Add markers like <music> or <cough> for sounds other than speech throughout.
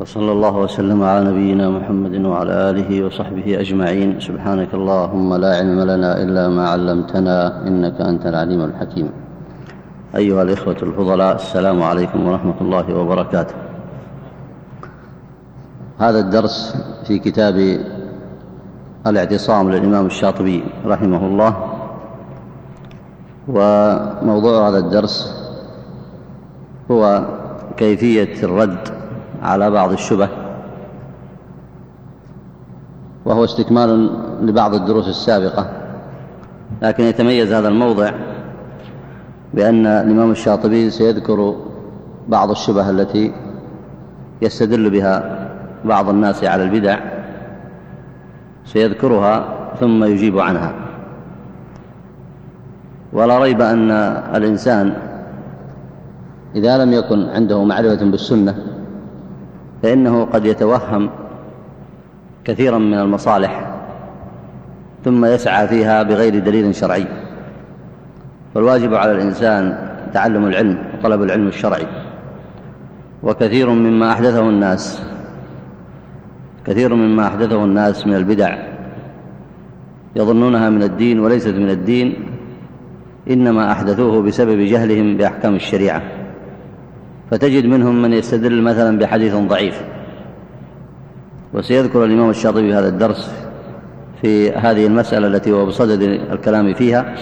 وصلى الله وسلم على نبينا محمد وعلى آله وصحبه أجمعين. سبحانك اللهم لا علم لنا إلا ما علمتنا إنك أنت العليم الحكيم. أيها الإخوة الفضلاء السلام عليكم ورحمة الله وبركاته. هذا الدرس في كتاب الاعتصام للإمام الشاطبي رحمه الله. وموضوع هذا الدرس هو كيفية الرد على بعض الشبه. وهو استكمال لبعض الدروس السابقة. لكن يتميز هذا الموضع بأن الإمام الشاطبي سيذكر بعض الشبه التي يستدل بها بعض الناس على البدع سيذكرها ثم يجيب عنها. ولا ريب أن الإنسان إذا لم يكن عنده معرفة بالسنة فإنه قد يتوهم كثيرا من المصالح ثم يسعى فيها بغير دليل شرعي. فالواجب على الإنسان تعلم العلم وطلب العلم الشرعي. وكثير مما أحدثه الناس كثير مما أحدثه الناس من البدع يظنونها من الدين وليست من الدين إنما أحدثوه بسبب جهلهم بأحكام الشريعة. فتجد منهم من يستدل مثلا بحديث ضعيف. وسيذكر الإمام الشاطبي هذا الدرس في هذه المسألة التي هو بصدد الكلام فيها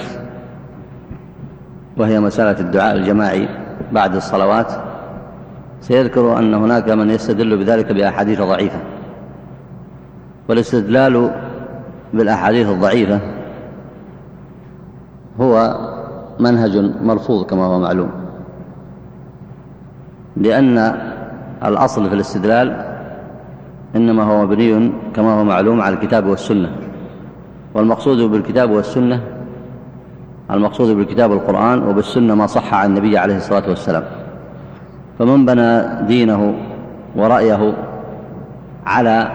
وهي مسألة الدعاء الجماعي بعد الصلوات. سيذكر أن هناك من يستدل بذلك بأحاديث ضعيفة. والاستدلال بالأحاديث الضعيفة هو منهج مرفوض كما هو معلوم. لأن الأصل في الاستدلال إنما هو مبني كما هو معلوم على الكتاب والسنة. والمقصود بالكتاب والسنة المقصود بالكتاب القرآن وبالسنة ما صح عن النبي عليه الصلاة والسلام. فمن بنى دينه ورأيه على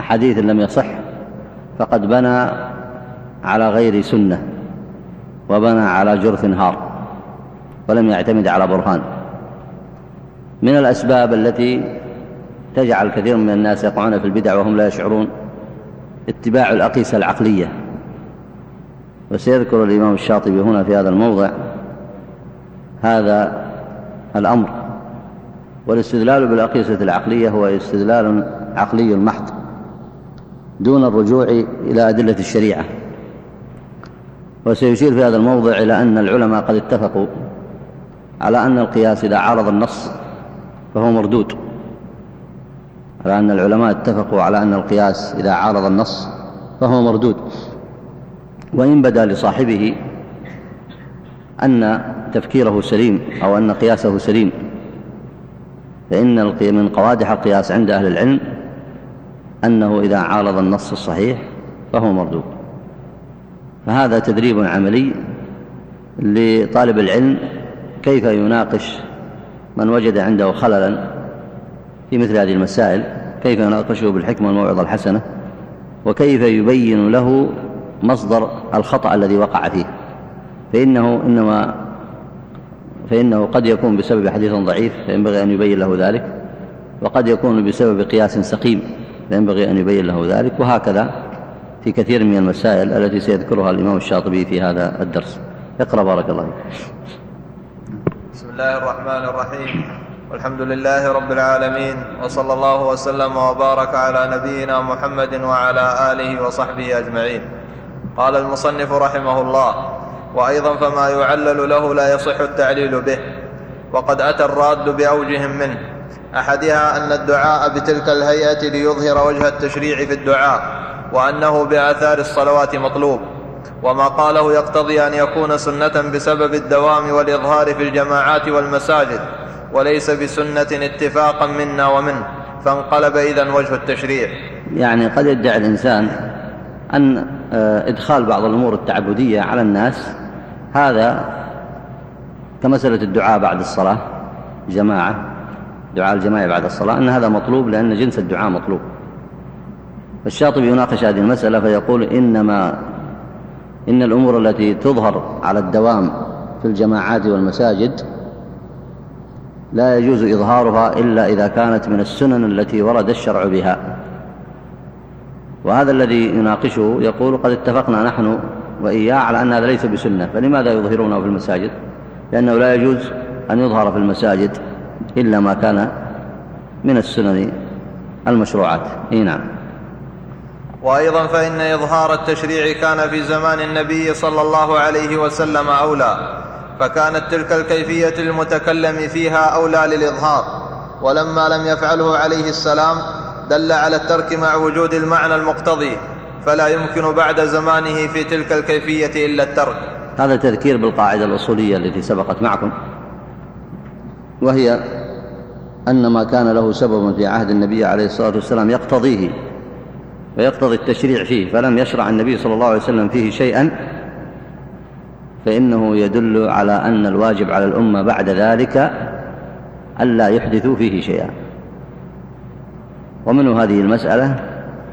حديث لم يصح فقد بنى على غير سنة وبنى على جرف هار ولم يعتمد على برهان. من الأسباب التي تجعل كثير من الناس يقعون في البدع وهم لا يشعرون اتباع الأقيسة العقلية. وسيذكر الإمام الشاطبي هنا في هذا الموضع هذا الأمر. والاستدلال بالأقيسة العقلية هو استدلال عقلي محض دون الرجوع إلى أدلة الشريعة. وسيشير في هذا الموضع إلى أن العلماء قد اتفقوا على أن القياس إذا عارض النص فهو مردود. على أن العلماء اتفقوا على أن القياس إذا عارض النص فهو مردود. وإن بدا لصاحبه أن تفكيره سليم أو أن قياسه سليم فإن من قوادح القياس عند أهل العلم أنه إذا عارض النص الصحيح فهو مردود. فهذا تدريب عملي لطالب العلم كيف يناقش من وجد عنده خللا في مثل هذه المسائل كيف يناقشه بالحكمة والموعظة الحسنة؟ وكيف يبين له مصدر الخطأ الذي وقع فيه؟ فإنه إنما فإنه قد يكون بسبب حديث ضعيف فينبغي أن يبين له ذلك وقد يكون بسبب قياس سقيم فينبغي أن يبين له ذلك وهكذا في كثير من المسائل التي سيذكرها الإمام الشاطبي في هذا الدرس. اقرأ بارك الله بسم الله الرحمن الرحيم والحمد لله رب العالمين وصلى الله وسلم وبارك على نبينا محمد وعلى آله وصحبه أجمعين قال المصنف رحمه الله وأيضا فما يعلل له لا يصح التعليل به وقد أتى الراد بأوجه منه أحدها أن الدعاء بتلك الهيئة ليظهر وجه التشريع في الدعاء وأنه بآثار الصلوات مطلوب وما قاله يقتضي أن يكون سنة بسبب الدوام والإظهار في الجماعات والمساجد وليس بسنة اتفاقا منا ومنه فانقلب إذا وجه التشريع. يعني قد يدعي الإنسان أن آه، إدخال بعض الأمور التعبدية على الناس هذا كمسألة الدعاء بعد الصلاة جماعة دعاء الجماعة بعد الصلاة أن هذا مطلوب لأن جنس الدعاء مطلوب. الشاطبي يناقش هذه المسألة فيقول إنما إن الأمور التي تظهر على الدوام في الجماعات والمساجد لا يجوز إظهارها إلا إذا كانت من السنن التي ورد الشرع بها. وهذا الذي يناقشه يقول قد اتفقنا نحن وإياه على أن هذا ليس بسنة فلماذا يظهرونه في المساجد؟ لأنه لا يجوز أن يظهر في المساجد إلا ما كان من السنن المشروعات. إيه نعم. وأيضا فإن إظهار التشريع كان في زمان النبي صلى الله عليه وسلم أولى فكانت تلك الكيفية المتكلم فيها أولى للإظهار. ولما لم يفعله عليه السلام دل على الترك مع وجود المعنى المقتضي فلا يمكن بعد زمانه في تلك الكيفية إلا الترك. هذا تذكير بالقاعدة الأصولية التي سبقت معكم. وهي أن ما كان له سبب في عهد النبي عليه الصلاة والسلام يقتضيه. ويقتضي التشريع فيه فلم يشرع النبي صلى الله عليه وسلم فيه شيئا فإنه يدل على أن الواجب على الأمة بعد ذلك ألا يحدثوا فيه شيئا. ومنه هذه المسألة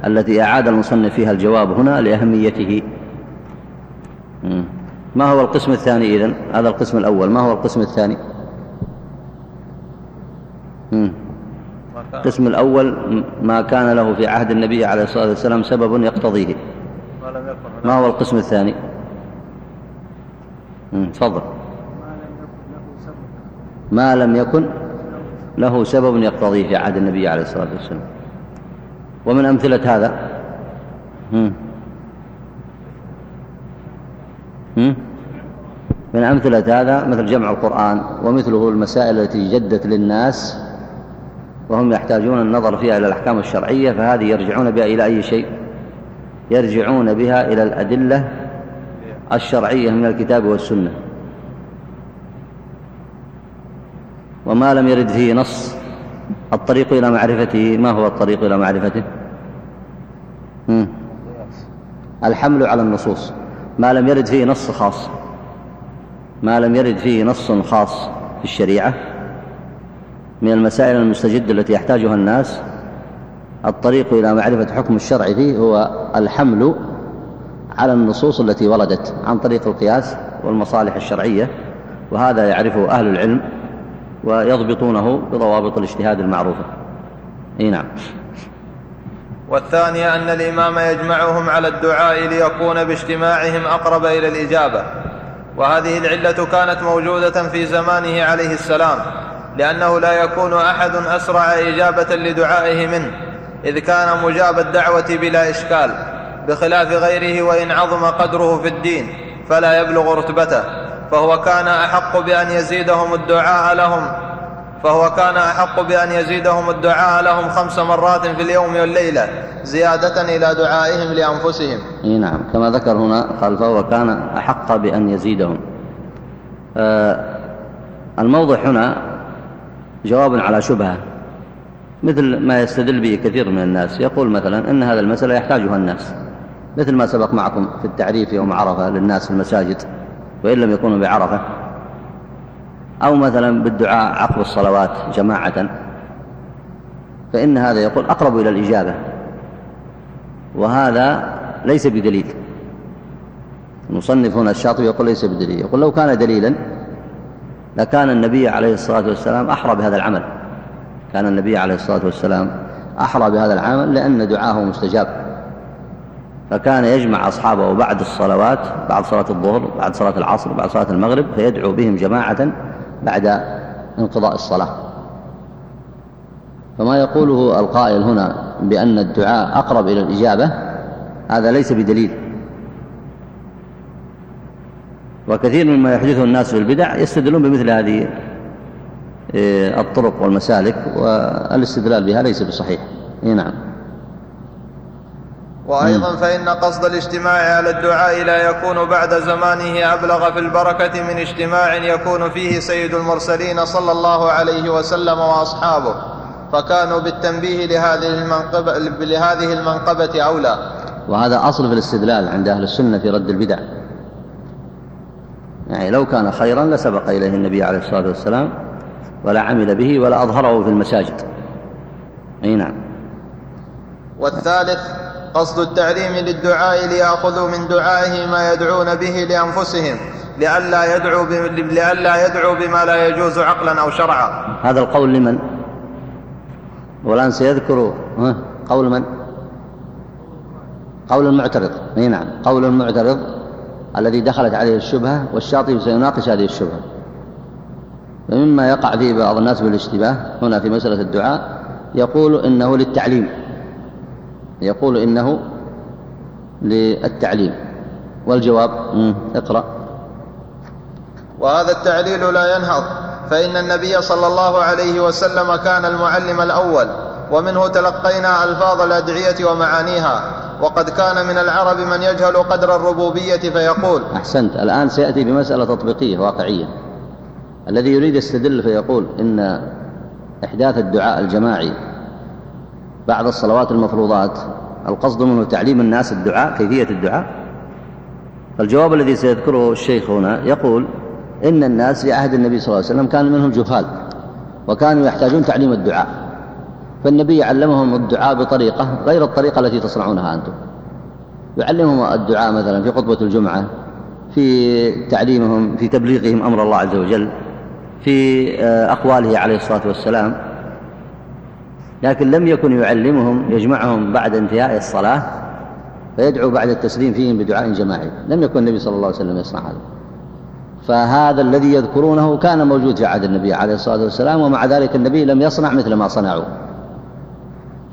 التي أعاد المصنف فيها الجواب هنا لأهميته. ما هو القسم الثاني إذن؟ هذا القسم الأول. ما هو القسم الثاني؟ القسم الأول ما كان له في عهد النبي عليه الصلاة والسلام سبب يقتضيه. ما هو القسم الثاني؟ تفضل. ما لم يكن له سبب يقتضيه في عهد النبي عليه الصلاة والسلام. ومن أمثلة هذا؟ من أمثلة هذا مثل جمع القرآن ومثله المسائل التي جدت للناس وهم يحتاجون النظر فيها إلى الأحكام الشرعية فهذه يرجعون بها إلى أي شيء؟ يرجعون بها إلى الأدلة الشرعية من الكتاب والسنة. وما لم يرد فيه نص الطريق إلى معرفته. ما هو الطريق إلى معرفته؟ الحمل على النصوص. ما لم يرد فيه نص خاص. ما لم يرد فيه نص خاص في الشريعة. من المسائل المستجدة التي يحتاجها الناس. الطريق إلى معرفة حكم الشرع فيه هو الحمل على النصوص التي وردت عن طريق القياس والمصالح الشرعية وهذا يعرفه أهل العلم ويضبطونه بضوابط الاجتهاد المعروفة إي نعم. والثانية أن الإمام يجمعهم على الدعاء ليكون باجتماعهم أقرب إلى الإجابة وهذه العلة كانت موجودة في زمانه عليه السلام. لأنه لا يكون أحد أسرع إجابة لدعائه منه إذ كان مجاب الدعوة بلا إشكال بخلاف غيره وإن عظم قدره في الدين فلا يبلغ رتبته فهو كان أحق بأن يزيدهم الدعاء لهم فهو كان أحق بأن يزيدهم الدعاء لهم خمس مرات في اليوم والليلة زيادة إلى دعائهم لأنفسهم. إيه نعم. كما ذكر هنا قال فهو كان أحق بأن يزيدهم. آه الموضع هنا جواب على شبهة. مثل ما يستدل به كثير من الناس. يقول مثلا إن هذا المسألة يحتاجها الناس. مثل ما سبق معكم في التعريف يوم عرفة للناس في المساجد وإن لم يكونوا بعرفة. أو مثلا بالدعاء عقب الصلوات جماعة. فإن هذا يقول أقرب إلى الإجابة. وهذا ليس بدليل. المصنف هنا الشاطبي يقول ليس بدليل. يقول لو كان دليلا لكان النبي عليه الصلاة والسلام أحرى بهذا العمل. كان النبي عليه الصلاة والسلام أحرى بهذا العمل لأن دعاه مستجاب. فكان يجمع أصحابه بعد الصلوات بعد صلاة الظهر بعد صلاة العصر بعد صلاة المغرب فيدعو بهم جماعة بعد انقضاء الصلاة. فما يقوله القائل هنا بأن الدعاء أقرب إلى الإجابة هذا ليس بدليل. وكثير مما يحدثه الناس في البدع يستدلون بمثل هذه آه، الطرق والمسالك والاستدلال بها ليس بصحيح. نعم. وأيضا فإن قصد الاجتماع على الدعاء لا يكون بعد زمانه أبلغ في البركة من اجتماع يكون فيه سيد المرسلين صلى الله عليه وسلم وأصحابه فكانوا بالتنبيه لهذه المنقبة, لهذه المنقبة أولى. وهذا أصل في الاستدلال عند أهل السنة في رد البدع. يعني لو كان خيرا لسبق إليه النبي عليه الصلاة والسلام ولا عمل به ولا أظهره في المساجد. أي نعم. والثالث قصد التعليم للدعاء ليأخذوا من دعائه ما يدعون به لأنفسهم لئلا يدعو, لئلا يدعو بما لا يجوز عقلا أو شرعا. هذا القول لمن؟ والآن سيذكر قول من؟ قول المعترض. أي نعم قول المعترض الذي دخلت عليه الشبهة والشاطبي سيناقش هذه الشبهة. فمما يقع فيه بعض الناس بالاشتباه هنا في مسألة الدعاء يقول إنه للتعليم. يقول إنه للتعليم. والجواب اقرأ. وهذا التعليل لا ينهض فإن النبي صلى الله عليه وسلم كان المعلم الأول ومنه تلقينا ألفاظ الأدعية ومعانيها. وقد كان من العرب من يجهل قدر الربوبية فيقول أحسنت. الآن سيأتي بمسألة تطبيقية واقعية. الذي يريد يستدل فيقول إن إحداث الدعاء الجماعي بعد الصلوات المفروضات القصد منه تعليم الناس الدعاء كيفية الدعاء؟ فالجواب الذي سيذكره الشيخ هنا يقول إن الناس في عهد النبي صلى الله عليه وسلم كان منهم جهال وكانوا يحتاجون تعليم الدعاء. فالنبي علمهم الدعاء بطريقة غير الطريقة التي تصنعونها أنتم. يعلمهم الدعاء مثلا في خطبة الجمعة في تعليمهم في تبليغهم أمر الله عز وجل في آه، أقواله عليه الصلاة والسلام. لكن لم يكن يعلمهم يجمعهم بعد انتهاء الصلاة فيدعو بعد التسليم فيهم بدعاء جماعي. لم يكن النبي صلى الله عليه وسلم يصنع هذا. فهذا الذي يذكرونه كان موجود في عهد النبي عليه الصلاة والسلام ومع ذلك النبي لم يصنع مثل ما صنعوا.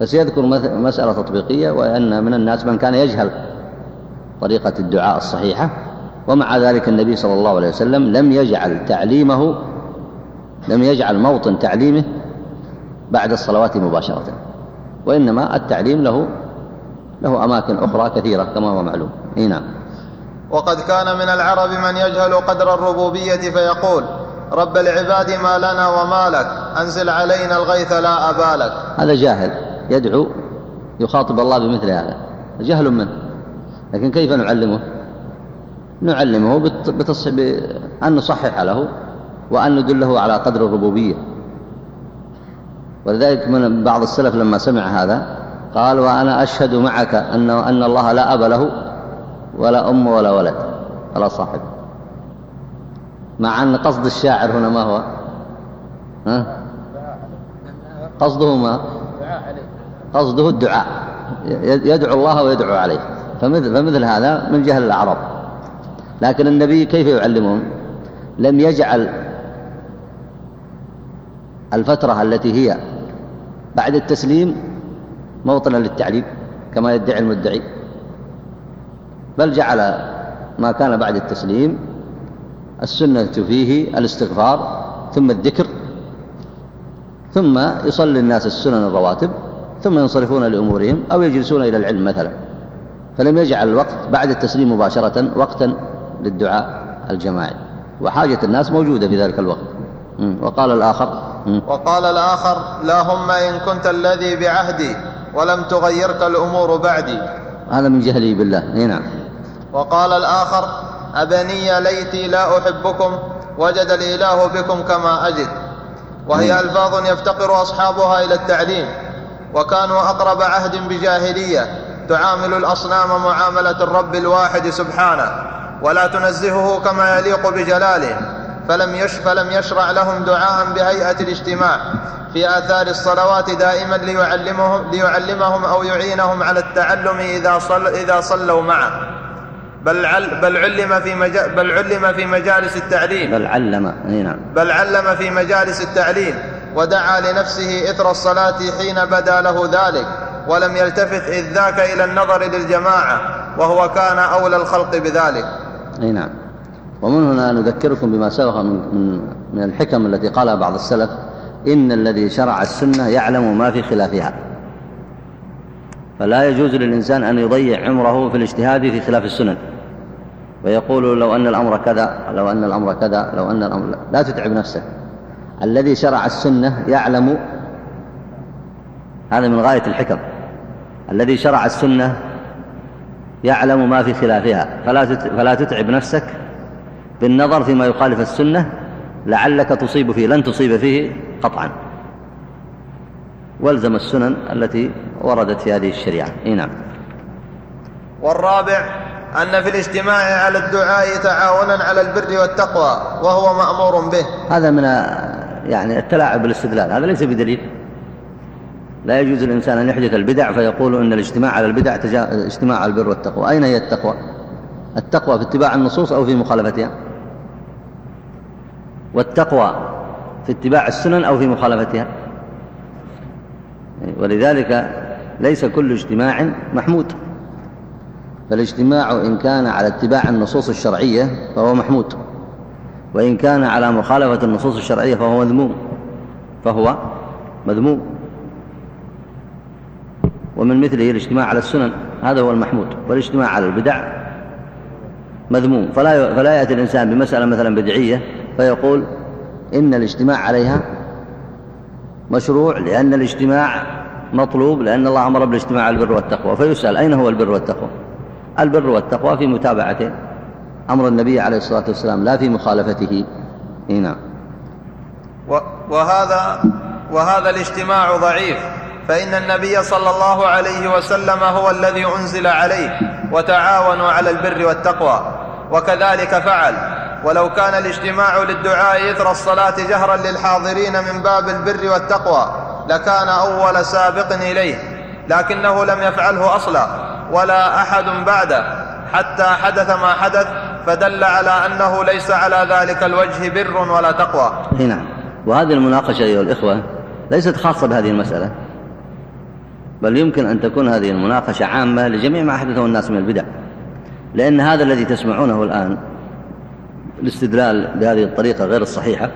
فسيذكر مسألة تطبيقية وأن من الناس من كان يجهل طريقة الدعاء الصحيحة ومع ذلك النبي صلى الله عليه وسلم لم يجعل تعليمه لم يجعل موطن تعليمه بعد الصلوات مباشرة وإنما التعليم له له أماكن أخرى كثيرة كما هو معلوم. إيه نعم. وقد كان من العرب من يجهل قدر الربوبية فيقول رب العباد ما لنا وما لك أنزل علينا الغيث لا أبالك. هذا جاهل. يدعو يخاطب الله بمثل هذا. جهل منه لكن كيف نعلمه؟ نعلمه. بأن نصحح له وأن ندله على قدر الربوبية. ولذلك من بعض السلف لما سمع هذا قال وأنا أشهد معك أن, أن الله لا أب له ولا أم ولا ولد. ولا صاحب. مع أن قصد الشاعر هنا ما هو؟ ها؟ قصده ما؟ قصده الدعاء. يدعو الله ويدعو عليه. فمثل, فمثل هذا من جهل الأعراب. لكن النبي كيف يعلمهم لم يجعل الفترة التي هي بعد التسليم موطنا للتعليم كما يدعي المدعي. بل جعل ما كان بعد التسليم السنة فيه الاستغفار ثم الذكر ثم يصلي الناس السنن الرواتب. ثم ينصرفون لأمورهم أو يجلسون إلى العلم مثلا. فلم يجعل الوقت بعد التسليم مباشرة وقتا للدعاء الجماعي. وحاجة الناس موجودة في ذلك الوقت. وقال الآخر وقال الآخر اللهم إن كنت الذي بعهدي ولم تغيرك الأمور بعدي. هذا من جهلي بالله. نعم. وقال الآخر أبني ليتي لا أحبكم وجد الإله بكم كما أجد. وهي ألفاظ يفتقر أصحابها إلى التعليم. وكانوا أقرب عهد بجاهلية تعامل الأصنام معاملة الرب الواحد سبحانه ولا تنزهه كما يليق بجلاله فلم, يش فلم يشرع لهم دعاء بهيئة الاجتماع في آثار الصلوات دائما ليعلمهم, ليعلمهم أو يعينهم على التعلم إذا, صل إذا صلوا معه. بل, عل بل, علم في مجا بل علم في مجالس التعليم. بل علم. نعم. بل علم في مجالس التعليم. ودعا لنفسه إثر الصلاة حين بدا له ذلك ولم يلتفت إذ ذاك إلى النظر للجماعة وهو كان أولى الخلق بذلك. أي نعم. ومن هنا نذكركم بما سبق من, من الحكم التي قالها بعض السلف إن الذي شرع السنة يعلم ما في خلافها. فلا يجوز للإنسان أن يضيع عمره في الاجتهاد في خلاف السنن. ويقول لو أن الأمر كذا لو أن الأمر كذا لو أن الأمر لا تتعب نفسك. الذي شرع السنة يعلم هذا من غاية الحكم. الذي شرع السنة يعلم ما في خلافها. فلا فلا تتعب نفسك بالنظر فيما يخالف السنة لعلك تصيب فيه لن تصيب فيه قطعا. والزم السنن التي وردت في هذه الشريعة. إي نعم. والرابع أن في الاجتماع على الدعاء تعاونا على البر والتقوى وهو مأمور به. هذا من يعني التلاعب بالاستدلال هذا ليس بدليل. لا يجوز الإنسان أن يحدث البدع فيقول أن الاجتماع على البدع اجتماع على البر والتقوى. أين هي التقوى؟ التقوى في اتباع النصوص أو في مخالفتها؟ والتقوى في اتباع السنن أو في مخالفتها؟ ولذلك ليس كل اجتماع محمود. فالاجتماع إن كان على اتباع النصوص الشرعية فهو محمود. وإن كان على مخالفة النصوص الشرعية فهو مذموم. فهو مذموم. ومن مثله الاجتماع على السنن هذا هو المحمود والاجتماع على البدع مذموم. فلا فلا يأتي الإنسان بمسألة مثلا بدعية فيقول إن الاجتماع عليها مشروع لأن الاجتماع مطلوب لأن الله أمر بالاجتماع على البر والتقوى. فيسأل أين هو البر والتقوى؟ البر والتقوى في متابعته أمر النبي عليه الصلاة والسلام لا في مخالفته. نعم. وهذا وهذا الاجتماع ضعيف. فإن النبي صلى الله عليه وسلم هو الذي أنزل عليه وتعاونوا على البر والتقوى وكذلك فعل. ولو كان الاجتماع للدعاء إثر الصلاة جهرا للحاضرين من باب البر والتقوى لكان أول سابق إليه. لكنه لم يفعله أصلا ولا أحد بعده حتى حدث ما حدث فدل على أنه ليس على ذلك الوجه بر ولا تقوى. نعم. وهذه المناقشة أيها الإخوة ليست خاصة بهذه المسألة بل يمكن أن تكون هذه المناقشة عامة لجميع ما أحدثه الناس من البدع. لأن هذا الذي تسمعونه الآن الاستدلال بهذه الطريقة غير الصحيحة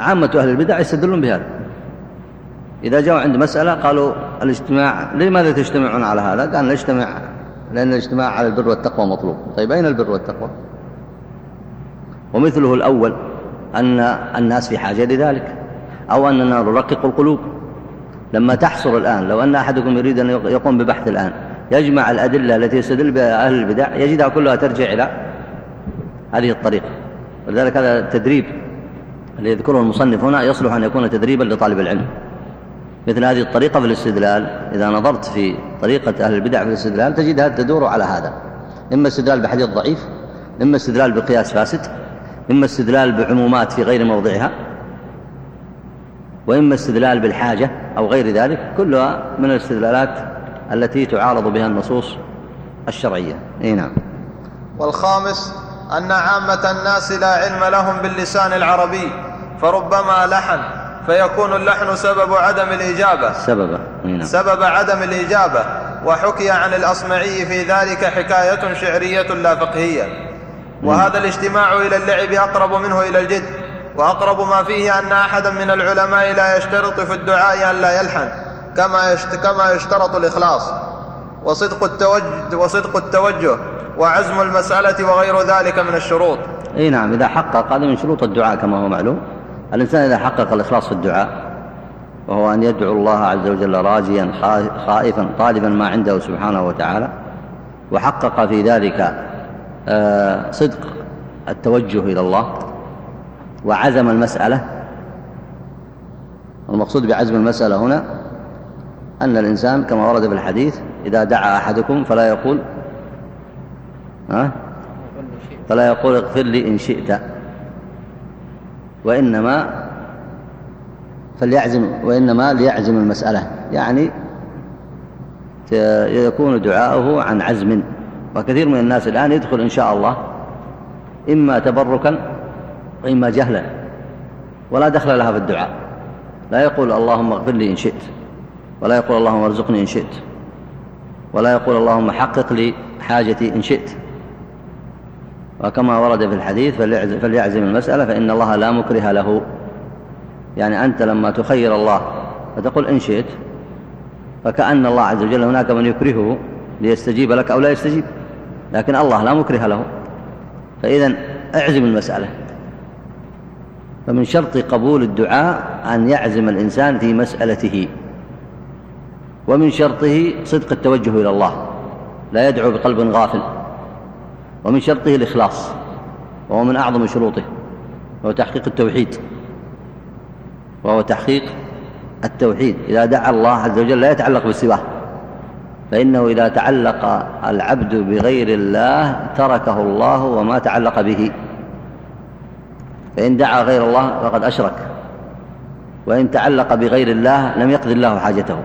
عامة أهل البدع يستدلون بهذا. إذا جاءوا عند مسألة قالوا الاجتماع لماذا تجتمعون على هذا؟ قال نجتمع لأن الاجتماع على البر والتقوى مطلوب. طيب أين البر والتقوى؟ ومثله الأول أن الناس في حاجة لذلك أو أننا نرقق القلوب. لما تحصر الآن لو أن أحدكم يريد أن يقوم ببحث الآن يجمع الأدلة التي يستدل بها أهل البدع يجدها كلها ترجع إلى هذه الطريقة. ولذلك هذا التدريب الذي يذكره المصنف هنا يصلح أن يكون تدريبا لطالب العلم. مثل هذه الطريقة في الاستدلال إذا نظرت في طريقة أهل البدع في الاستدلال تجدها تدور على هذا. إما استدلال بحديث ضعيف إما استدلال بقياس فاسد إما استدلال بعمومات في غير موضعها وإما استدلال بالحاجة أو غير ذلك كلها من الاستدلالات التي تعارض بها النصوص الشرعية. إيه نعم. والخامس أن عامة الناس لا علم لهم باللسان العربي فربما لحن فيكون اللحن سبب عدم الإجابة. سبب نعم. سبب عدم الإجابة. وحكي عن الأصمعي في ذلك حكاية شعرية لا فقهية. وهذا الاجتماع إلى اللعب أقرب منه إلى الجد. وأقرب ما فيه أن أحدا من العلماء لا يشترط في الدعاء أن لا يلحن كما كما يشترط الإخلاص. وصدق التوجه وصدق التوجه وعزم المسألة وغير ذلك من الشروط. أي نعم إذا حقق هذا من شروط الدعاء كما هو معلوم. الإنسان إذا حقق الإخلاص في الدعاء وهو أن يدعو الله عز وجل راجيا خائفا طالبا ما عنده سبحانه وتعالى وحقق في ذلك آه، صدق التوجه إلى الله وعزم المسألة. المقصود بعزم المسألة هنا أن الإنسان كما ورد في الحديث إذا دعا أحدكم فلا يقول ها؟ فلا يقول اغفر لي إن شئت. وإنما فليعزم وإنما ليعزم المسألة. يعني يكون دعاؤه عن عزم. وكثير من الناس الآن يدخل إن شاء الله إما تبركا وإما جهلا. ولا دخل لها في الدعاء. لا يقول اللهم اغفر لي إن شئت ولا يقول اللهم ارزقني إن شئت ولا يقول اللهم حقق لي حاجتي إن شئت. وكما ورد في الحديث فليعزم المسألة فإن الله لا مكره له. يعني أنت لما تخير الله فتقول إن شئت فكأن الله عز وجل هناك من يكرهه ليستجيب لك أو لا يستجيب لكن الله لا مكره له. فإذا اعزم المسألة. فمن شرط قبول الدعاء أن يعزم الإنسان في مسألته ومن شرطه صدق التوجه إلى الله لا يدعو بقلب غافل. ومن شرطه الإخلاص وهو من أعظم شروطه وهو تحقيق التوحيد. وهو تحقيق التوحيد. إذا دعا الله عز وجل لا يتعلق بالسواه فإنه إذا تعلق العبد بغير الله تركه الله وما تعلق به. فإن دعا غير الله فقد أشرك. وإن تعلق بغير الله لم يقضي الله حاجته.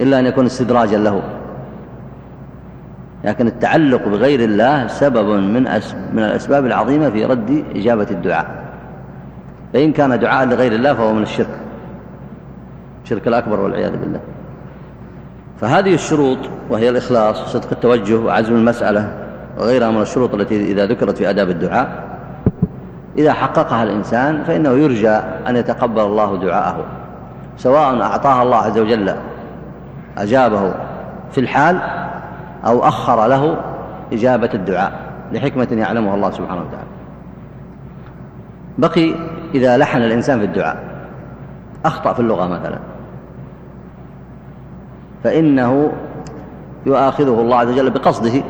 إلا أن يكون استدراجا له. لكن التعلق بغير الله سبب من من الأسباب العظيمة في رد إجابة الدعاء. فإن كان دعاء لغير الله فهو من الشرك. الشرك الأكبر والعياذ بالله. فهذه الشروط وهي الإخلاص وصدق التوجه وعزم المسألة وغيرها من الشروط التي إذا ذكرت في أداب الدعاء. إذا حققها الإنسان فإنه يرجى أن يتقبل الله دعاءه. سواء أعطاها الله عز وجل أجابه في الحال أو أخر له إجابة الدعاء لحكمة يعلمها الله سبحانه وتعالى. بقي إذا لحن الإنسان في الدعاء أخطأ في اللغة مثلا. فإنه يؤاخذه الله عز وجل بقصده.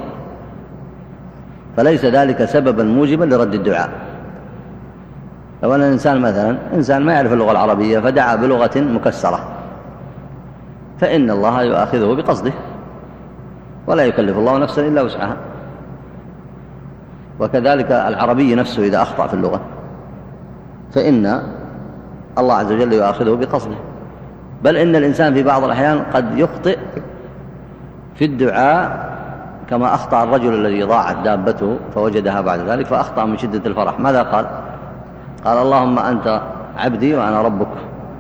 فليس ذلك سببا موجبا لرد الدعاء. لو أن الإنسان مثلا إنسان ما يعرف اللغة العربية فدعا بلغة مكسرة. فإن الله يؤاخذه بقصده. ولا يكلف الله نفسا إلا وسعها. وكذلك العربي نفسه إذا أخطأ في اللغة فإن الله عز وجل يؤاخذه بقصده. بل إن الإنسان في بعض الأحيان قد يخطئ في الدعاء كما أخطأ الرجل الذي ضاعت دابته فوجدها بعد ذلك فأخطأ من شدة الفرح. ماذا قال؟ قال اللهم أنت عبدي وأنا ربك.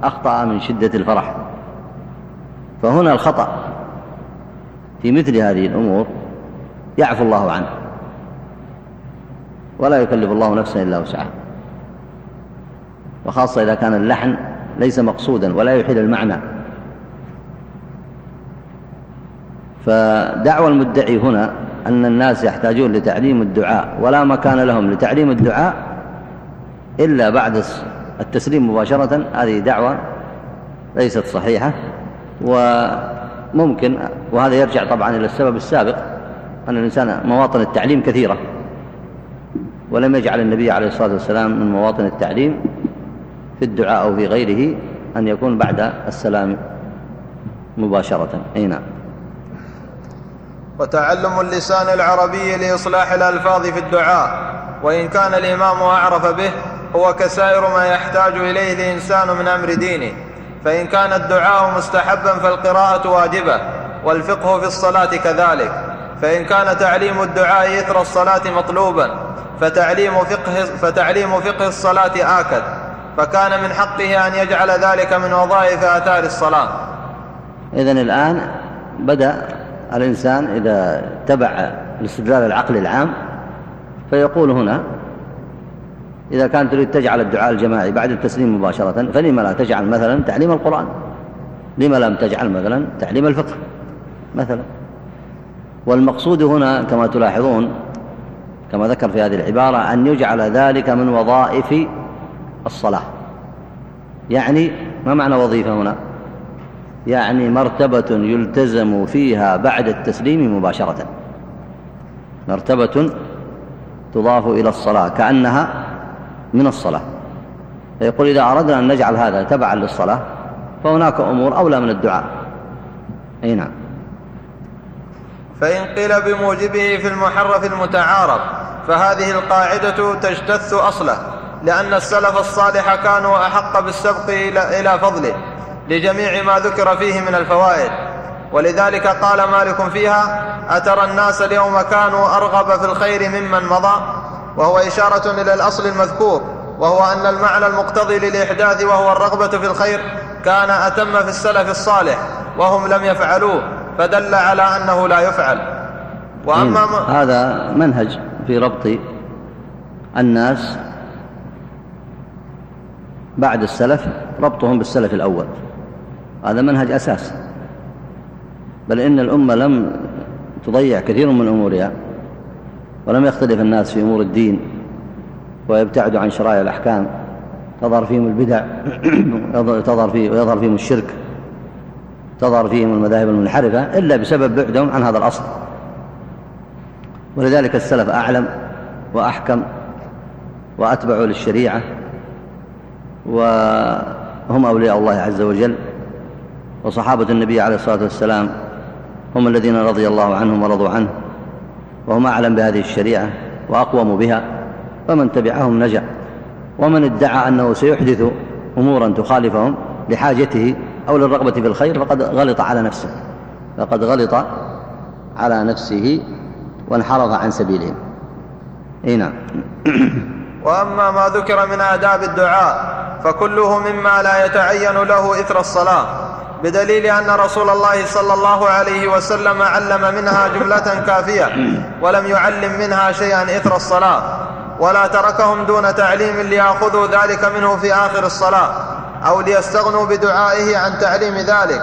أخطأ من شدة الفرح. فهنا الخطأ. في مثل هذه الأمور يعفو الله عنه. ولا يكلف الله نفسا إلا وسعها. وخاصة إذا كان اللحن ليس مقصودا ولا يحيل المعنى. فدعوى المدعي هنا أن الناس يحتاجون لتعليم الدعاء ولا مكان لهم لتعليم الدعاء إلا بعد التسليم مباشرة. هذه دعوة ليست صحيحة وممكن وهذا يرجع طبعا إلى السبب السابق أن الإنسان مواطن التعليم كثيرة ولم يجعل النبي عليه الصلاة والسلام من مواطن التعليم في الدعاء أو في غيره أن يكون بعد السلام مباشرة. أي نعم. وتعلم اللسان العربي لإصلاح الألفاظ في الدعاء وإن كان الإمام أعرف به هو كسائر ما يحتاج إليه الإنسان من أمر دينه. فإن كان الدعاء مستحبا فالقراءة واجبة. والفقه في الصلاة كذلك. فإن كان تعليم الدعاء إثر الصلاة مطلوبا فتعليم فقه, فتعليم فقه الصلاة آكد. فكان من حقه أن يجعل ذلك من وظائف آثار الصلاة. إذن الآن بدأ الإنسان إذا تبع الاستدلال العقل العام فيقول هنا إذا كان تريد تجعل الدعاء الجماعي بعد التسليم مباشرة فلما لا تجعل مثلا تعليم القرآن؟ لما لم تجعل مثلا تعليم الفقه؟ مثلا. والمقصود هنا كما تلاحظون كما ذكر في هذه العبارة أن يجعل ذلك من وظائف الصلاة. يعني ما معنى وظيفة هنا؟ يعني مرتبة يلتزم فيها بعد التسليم مباشرة. مرتبة تضاف إلى الصلاة كأنها من الصلاة. فيقول إذا أردنا أن نجعل هذا تبعا للصلاة فهناك أمور أولى من الدعاء. أي نعم. فإن قيل بموجبه في المحرف المتعارف فهذه القاعدة تجتث أصله لأن السلف الصالح كانوا أحق بالسبق إلى فضله لجميع ما ذكر فيه من الفوائد. ولذلك قال مالك فيها أترى الناس اليوم كانوا أرغب في الخير ممن مضى؟ وهو إشارة إلى الأصل المذكور وهو أن المعنى المقتضي للإحداث وهو الرغبة في الخير كان أتم في السلف الصالح وهم لم يفعلوه. فدل على أنه لا يفعل. وأما هذا منهج في ربط الناس بعد السلف ربطهم بالسلف الأول. هذا منهج أساس. بل إن الأمة لم تضيع كثير من أمورها ولم يختلف الناس في أمور الدين ويبتعدوا عن شرائع الأحكام تظهر فيهم البدع <clears throat> تظهر فيه ويظهر فيهم الشرك. تظهر فيهم المذاهب المنحرفة إلا بسبب بعدهم عن هذا الأصل. ولذلك السلف أعلم وأحكم وأتبع للشريعة وهم أولياء الله عز وجل. وصحابة النبي عليه الصلاة والسلام هم الذين رضي الله عنهم ورضوا عنه وهم أعلم بهذه الشريعة وأقوم بها فمن تبعهم نجا. ومن ادعى أنه سيحدث أمورا تخالفهم لحاجته أو للرغبة في الخير فقد غلط على نفسه فقد غلط على نفسه وانحرف عن سبيلهم إي نعم. <coughs> وأما ما ذكر من آداب الدعاء فكله مما لا يتعين له إثر الصلاة بدليل أن رسول الله صلى الله عليه وسلم علم منها جملة كافية ولم يعلم منها شيئا إثر الصلاة ولا تركهم دون تعليم ليأخذوا ذلك منه في آخر الصلاة. أو ليستغنوا بدعائه عن تعليم ذلك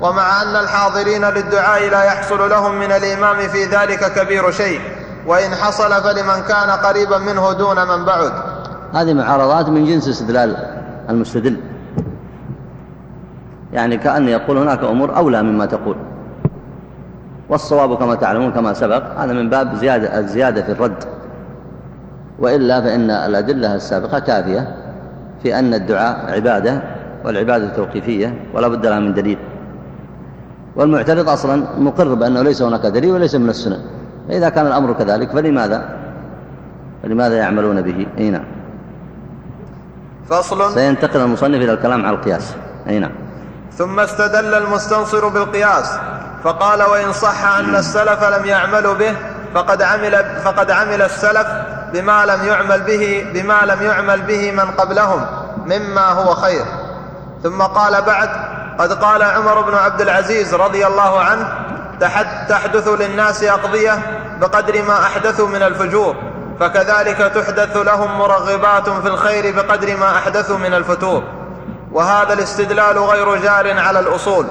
ومع أن الحاضرين للدعاء لا يحصل لهم من الإمام في ذلك كبير شيء وإن حصل فلمن كان قريبا منه دون من بعد. هذه معارضات من جنس استدلال المستدل. يعني كأن يقول هناك أمور أولى مما تقول. والصواب كما تعلمون كما سبق هذا من باب زيادة الزيادة في الرد. وإلا فإن الأدلة السابقة كافية. في أن الدعاء عبادة والعبادة توقيفية ولا بد لها من دليل. والمعترض أصلا مقر بأنه ليس هناك دليل وليس من السنة. فإذا كان الأمر كذلك فلماذا؟ فلماذا يعملون به؟ أي نعم. فصل. سينتقل المصنف إلى الكلام على القياس. أي نعم. ثم استدل المستنصر بالقياس فقال وإن صح أن السلف لم يعملوا به فقد عمل, فقد عمل السلف بما لم يعمل به بما لم يعمل به من قبلهم مما هو خير. ثم قال بعد قد قال عمر بن عبد العزيز رضي الله عنه تحدث للناس أقضية بقدر ما أحدثوا من الفجور فكذلك تحدث لهم مرغبات في الخير بقدر ما أحدثوا من الفتور. وهذا الاستدلال غير جار على الأصول.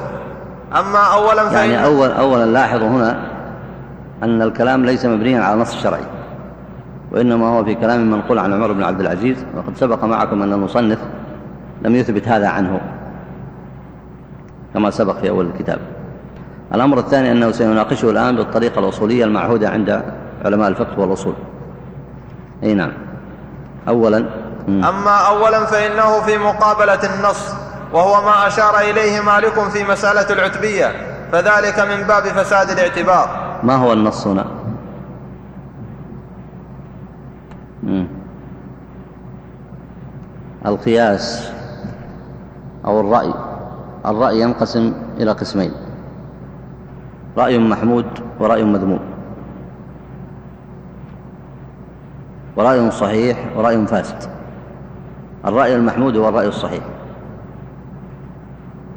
أما أولا يعني أول أولا لاحظوا هنا أن الكلام ليس مبنيا على نص شرعي. وإنما هو في كلام منقول عن عمر بن عبد العزيز وقد سبق معكم أن المصنف لم يثبت هذا عنه كما سبق في أول الكتاب. الأمر الثاني أنه سيناقشه الآن بالطريقة الأصولية المعهودة عند علماء الفقه والأصول. أي نعم. أولا أما أولا فإنه في مقابلة النص وهو ما أشار إليه مالك في مسألة العتبية فذلك من باب فساد الاعتبار. ما هو النص هنا؟ القياس أو الرأي الرأي ينقسم إلى قسمين رأي محمود ورأي مذموم ورأي صحيح ورأي فاسد الرأي المحمود هو الرأي الصحيح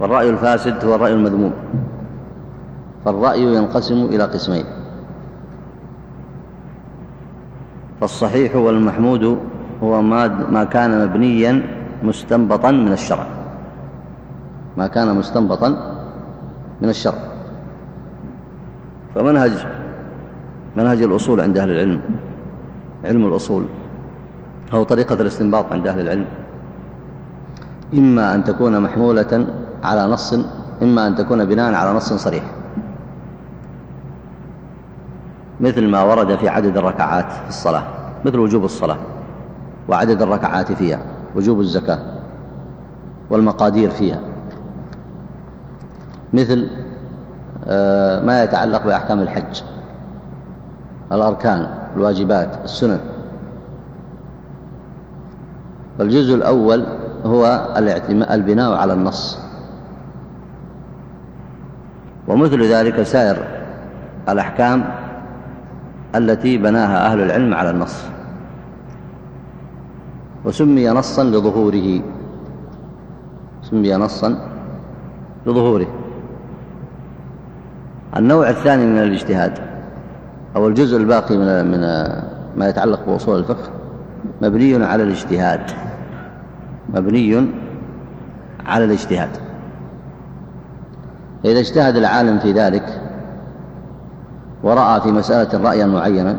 والرأي الفاسد هو الرأي المذموم فالرأي ينقسم إلى قسمين. فالصحيح والمحمود هو ما, ما كان مبنيا مستنبطا من الشرع. ما كان مستنبطا من الشرع. فمنهج منهج الأصول عند أهل العلم علم الأصول أو طريقة الاستنباط عند أهل العلم. إما أن تكون محمولة على نص إما أن تكون بناء على نص صريح. مثل ما ورد في عدد الركعات في الصلاة مثل وجوب الصلاة وعدد الركعات فيها وجوب الزكاة والمقادير فيها. مثل آه، ما يتعلق بأحكام الحج الأركان الواجبات السنن. فالجزء الأول هو البناء على النص. ومثل ذلك سائر الأحكام التي بناها أهل العلم على النص. وسمي نصا لظهوره. سمي نصا لظهوره. النوع الثاني من الاجتهاد أو الجزء الباقي من من ما يتعلق بأصول الفقه مبني على الاجتهاد. مبني على الاجتهاد. إذا اجتهد العالم في ذلك ورأى في مسألة رأيا معينا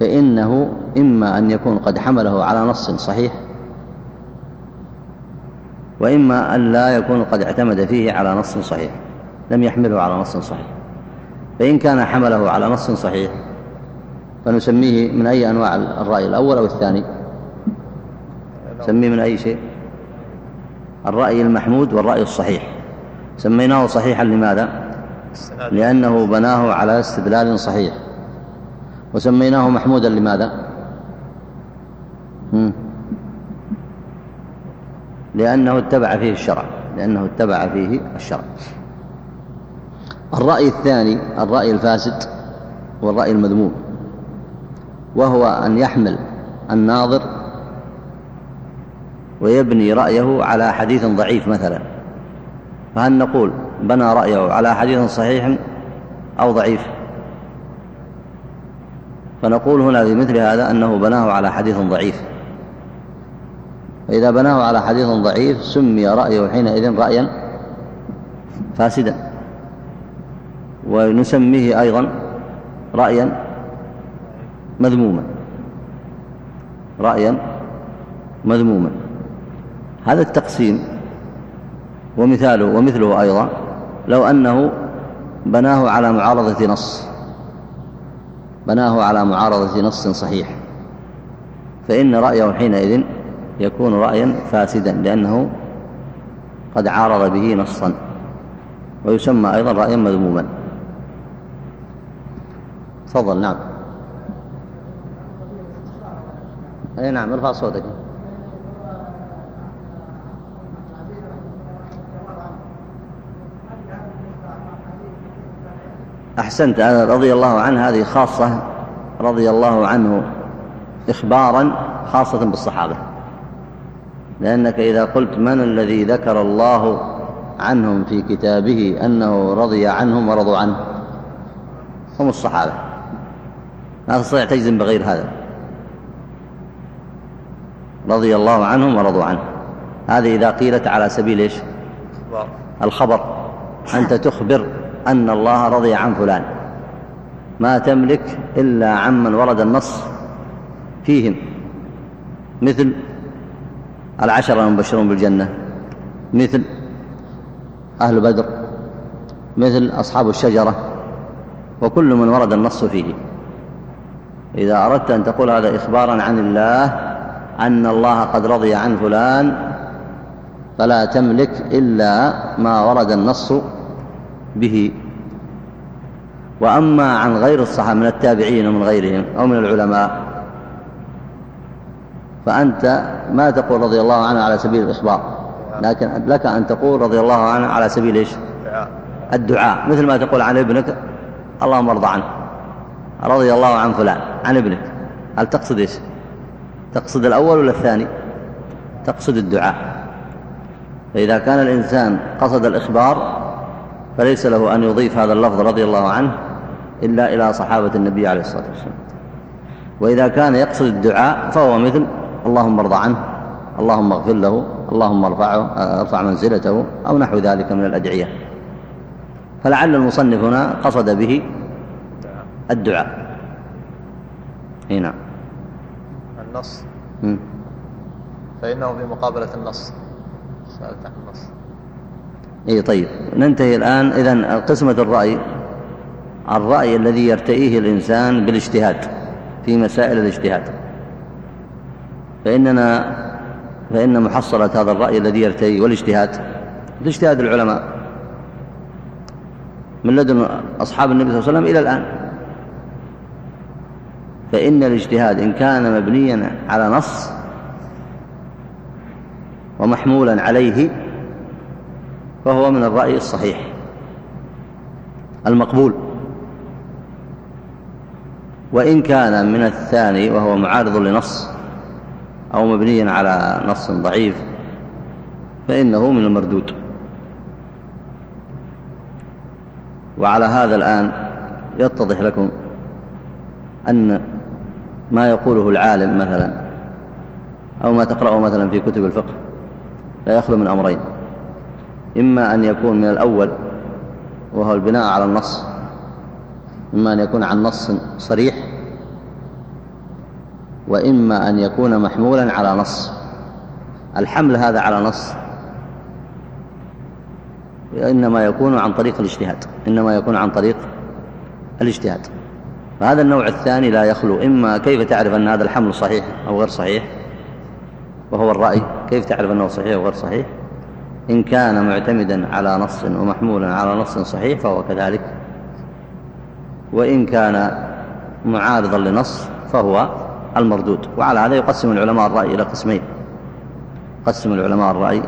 فإنه إما أن يكون قد حمله على نص صحيح وإما أن لا يكون قد اعتمد فيه على نص صحيح لم يحمله على نص صحيح. فإن كان حمله على نص صحيح فنسميه من أي أنواع الرأي الأول أو الثاني؟ سميه من أي شيء؟ الرأي المحمود والرأي الصحيح. سميناه صحيحا لماذا؟ لأنه بناه على استدلال صحيح. وسميناه محمودا لماذا؟ لأنه اتبع فيه الشرع. لأنه اتبع فيه الشرع. الرأي الثاني الرأي الفاسد والرأي المذموم وهو أن يحمل الناظر ويبني رأيه على حديث ضعيف مثلا. فهل نقول بنى رأيه على حديث صحيح أو ضعيف. فنقول هنا في مثل هذا أنه بناه على حديث ضعيف. فإذا بناه على حديث ضعيف سمي رأيه حينئذ رأيا فاسدا. ونسميه أيضا رأيا مذموما. رأيا مذموما. هذا التقسيم ومثاله ومثله أيضا لو أنه بناه على معارضة نص. بناه على معارضة نص صحيح. فإن رأيه حينئذ يكون رأيا فاسدا لأنه قد عارض به نصا. ويسمى أيضا رأيا مذموما. تفضل نعم. أي نعم ارفع صوتك. أحسنت. رضي الله عنه هذه خاصة رضي الله عنه إخبارا خاصة بالصحابة. لأنك إذا قلت من الذي ذكر الله عنهم في كتابه أنه رضي عنهم ورضوا عنه؟ هم الصحابة. ما تستطيع تجزم بغير هذا. رضي الله عنهم ورضوا عنه. هذه إذا قيلت على سبيل إيش؟ الخبر. أنت تخبر. أن الله رضي عن فلان. ما تملك إلا عمن ورد النص فيهم مثل العشرة المبشرون بالجنة. مثل أهل بدر. مثل أصحاب الشجرة. وكل من ورد النص فيه. إذا أردت أن تقول هذا إخبارا عن الله أن الله قد رضي عن فلان فلا تملك إلا ما ورد النص به. وأما عن غير الصحابة من التابعين ومن غيرهم أو من العلماء فأنت ما تقول رضي الله عنه على سبيل الإخبار. لكن لك أن تقول رضي الله عنه على سبيل إيش؟ الدعاء. مثل ما تقول عن ابنك اللهم ارضى عنه. رضي الله عن فلان عن ابنك. هل تقصد إيش؟ تقصد الأول ولا الثاني؟ تقصد الدعاء. فإذا كان الإنسان قصد الإخبار فليس له أن يضيف هذا اللفظ رضي الله عنه إلا إلى صحابة النبي عليه الصلاة والسلام. وإذا كان يقصد الدعاء فهو مثل اللهم ارضى عنه اللهم اغفر له اللهم ارفعه ارفع منزلته أو نحو ذلك من الأدعية. فلعل المصنف هنا قصد به الدعاء. هنا. النص. فإنه بمقابلة النص. سألت عن النص. إي طيب. ننتهي الآن. إذن قسمة الرأي. الرأي الذي يرتئيه الإنسان بالاجتهاد في مسائل الاجتهاد. فإننا فإن محصلة هذا الرأي الذي يرتئي والاجتهاد الاجتهاد العلماء. من لدن أصحاب النبي صلى الله عليه وسلم إلى الآن. فإن الاجتهاد إن كان مبنيا على نص ومحمولا عليه فهو من الرأي الصحيح. المقبول. وإن كان من الثاني وهو معارض لنص أو مبنيا على نص ضعيف فإنه من المردود. وعلى هذا الآن يتضح لكم أن ما يقوله العالم مثلا أو ما تقرأه مثلا في كتب الفقه لا يخلو من أمرين. إما أن يكون من الأول وهو البناء على النص إما أن يكون عن نص صريح وإما أن يكون محمولا على نص. الحمل هذا على نص إنما يكون عن طريق الاجتهاد إنما يكون عن طريق الاجتهاد. فهذا النوع الثاني لا يخلو. إما كيف تعرف أن هذا الحمل صحيح أو غير صحيح؟ وهو الرأي كيف تعرف أنه صحيح أو غير صحيح؟ إن كان معتمدا على نص ومحمولا على نص صحيح فهو كذلك. وإن كان معارضا لنص فهو المردود. وعلى هذا يقسم العلماء الرأي إلى قسمين. قسم العلماء الرأي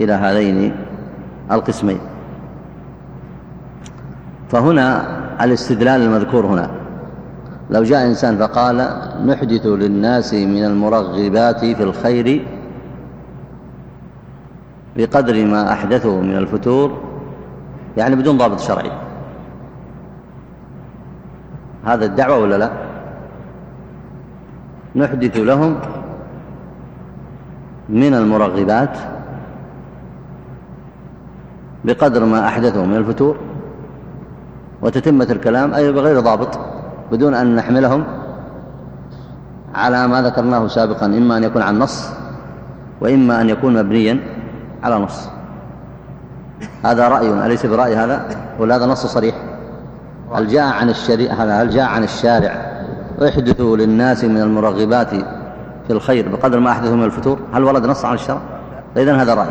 إلى هذين القسمين. فهنا الاستدلال المذكور هنا. لو جاء إنسان فقال نحدث للناس من المرغبات في الخير بقدر ما أحدثه من الفتور يعني بدون ضابط شرعي. هذا الدعوة ولا لا؟ نحدث لهم من المرغبات بقدر ما أحدثه من الفتور وتتمة الكلام أي بغير ضابط بدون أن نحملهم على ما ذكرناه سابقا إما أن يكون عن نص وإما أن يكون مبنيا. على نص. هذا رأي أليس برأي هذا؟ ولا هذا نص صريح. هل جاء عن الشريع هل جاء عن الشارع؟ احدثوا للناس من المرغبات في الخير بقدر ما أحدثوا من الفتور. هل ورد نص عن الشرع؟ إذن هذا رأي.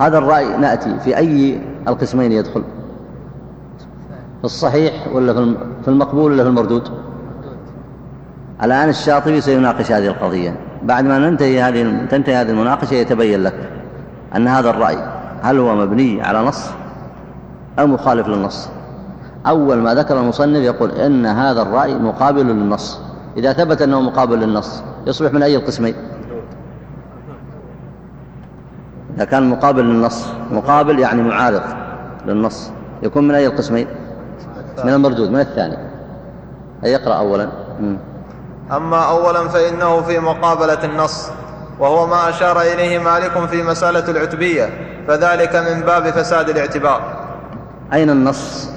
هذا الرأي نأتي في أي القسمين يدخل؟ في الصحيح ولا في المقبول ولا في المردود؟ الآن الشاطبي سيناقش هذه القضية. بعد ما ننتهي هذه تنتهي هذه المناقشة يتبين لك. أن هذا الرأي هل هو مبني على نص أو مخالف للنص؟ أول ما ذكر المصنف يقول إن هذا الرأي مقابل للنص. إذا ثبت أنه مقابل للنص يصبح من أي القسمين؟ إذا كان مقابل للنص مقابل يعني معارض للنص يكون من أي القسمين؟ من المردود من الثاني. يقرأ أولا. أما أولا فإنه في مقابلة النص. وهو ما أشار إليه مالك في مسألة العتبية فذلك من باب فساد الاعتبار. أين النص؟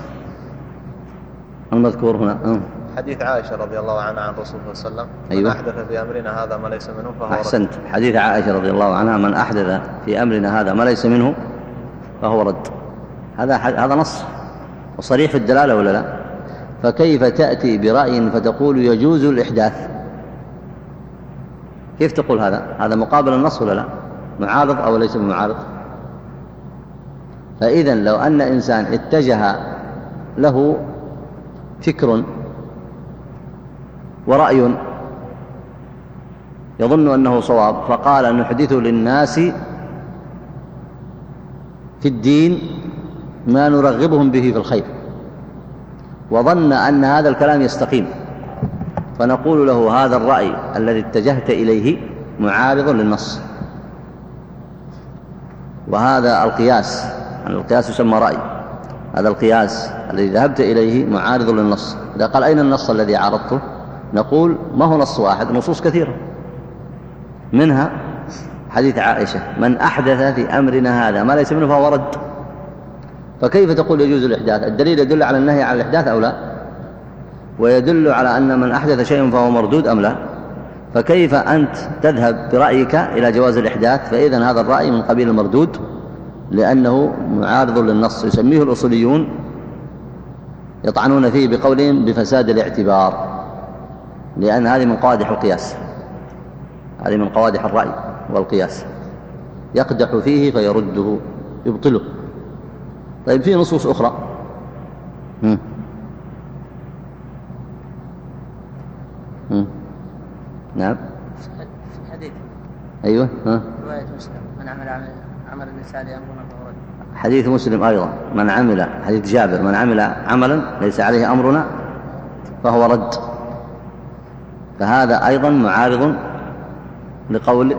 المذكور هنا. حديث عائشة رضي الله عنها عن رسول الله صلى الله عليه وسلم أيوة. من أحدث في أمرنا هذا ما ليس منه فهو أحسنت. رد. حديث عائشة رضي الله عنها من أحدث في أمرنا هذا ما ليس منه فهو رد. هذا هذا نص. وصريح في الدلالة ولا لا؟ فكيف تأتي برأي فتقول يجوز الإحداث؟ كيف تقول هذا؟ هذا مقابل النص ولا لا؟ معارض أو ليس بمعارض؟ فإذا لو أن إنسان اتجه له فكر ورأي يظن أنه صواب فقال نحدث للناس في الدين ما نرغبهم به في الخير. وظن أن هذا الكلام يستقيم. فنقول له هذا الرأي الذي اتجهت إليه معارض للنص. وهذا القياس القياس يسمى رأي. هذا القياس الذي ذهبت إليه معارض للنص. إذا قال أين النص الذي عارضته؟ نقول ما هو نص واحد؟ نصوص كثيرة. منها حديث عائشة من أحدث في أمرنا هذا ما ليس منه فهو رد. فكيف تقول يجوز الإحداث؟ الدليل يدل على النهي عن الإحداث أو لا؟ ويدل على أن من أحدث شيء فهو مردود أم لا؟ فكيف أنت تذهب برأيك إلى جواز الإحداث؟ فإذا هذا الرأي من قبيل المردود لأنه معارض للنص يسميه الأصوليون يطعنون فيه بقولهم بفساد الاعتبار لأن هذه من قوادح القياس هذه من قوادح الرأي والقياس يقدح فيه فيرده يبطله. طيب في نصوص أخرى هم. هم. نعم. في الحديث أيوة ها. رواية مسلم من عمل عمل النساء لأمرنا فهو حديث مسلم أيضا. من عمل حديث جابر من عمل عملا ليس عليه أمرنا فهو رد. فهذا أيضا معارض لقول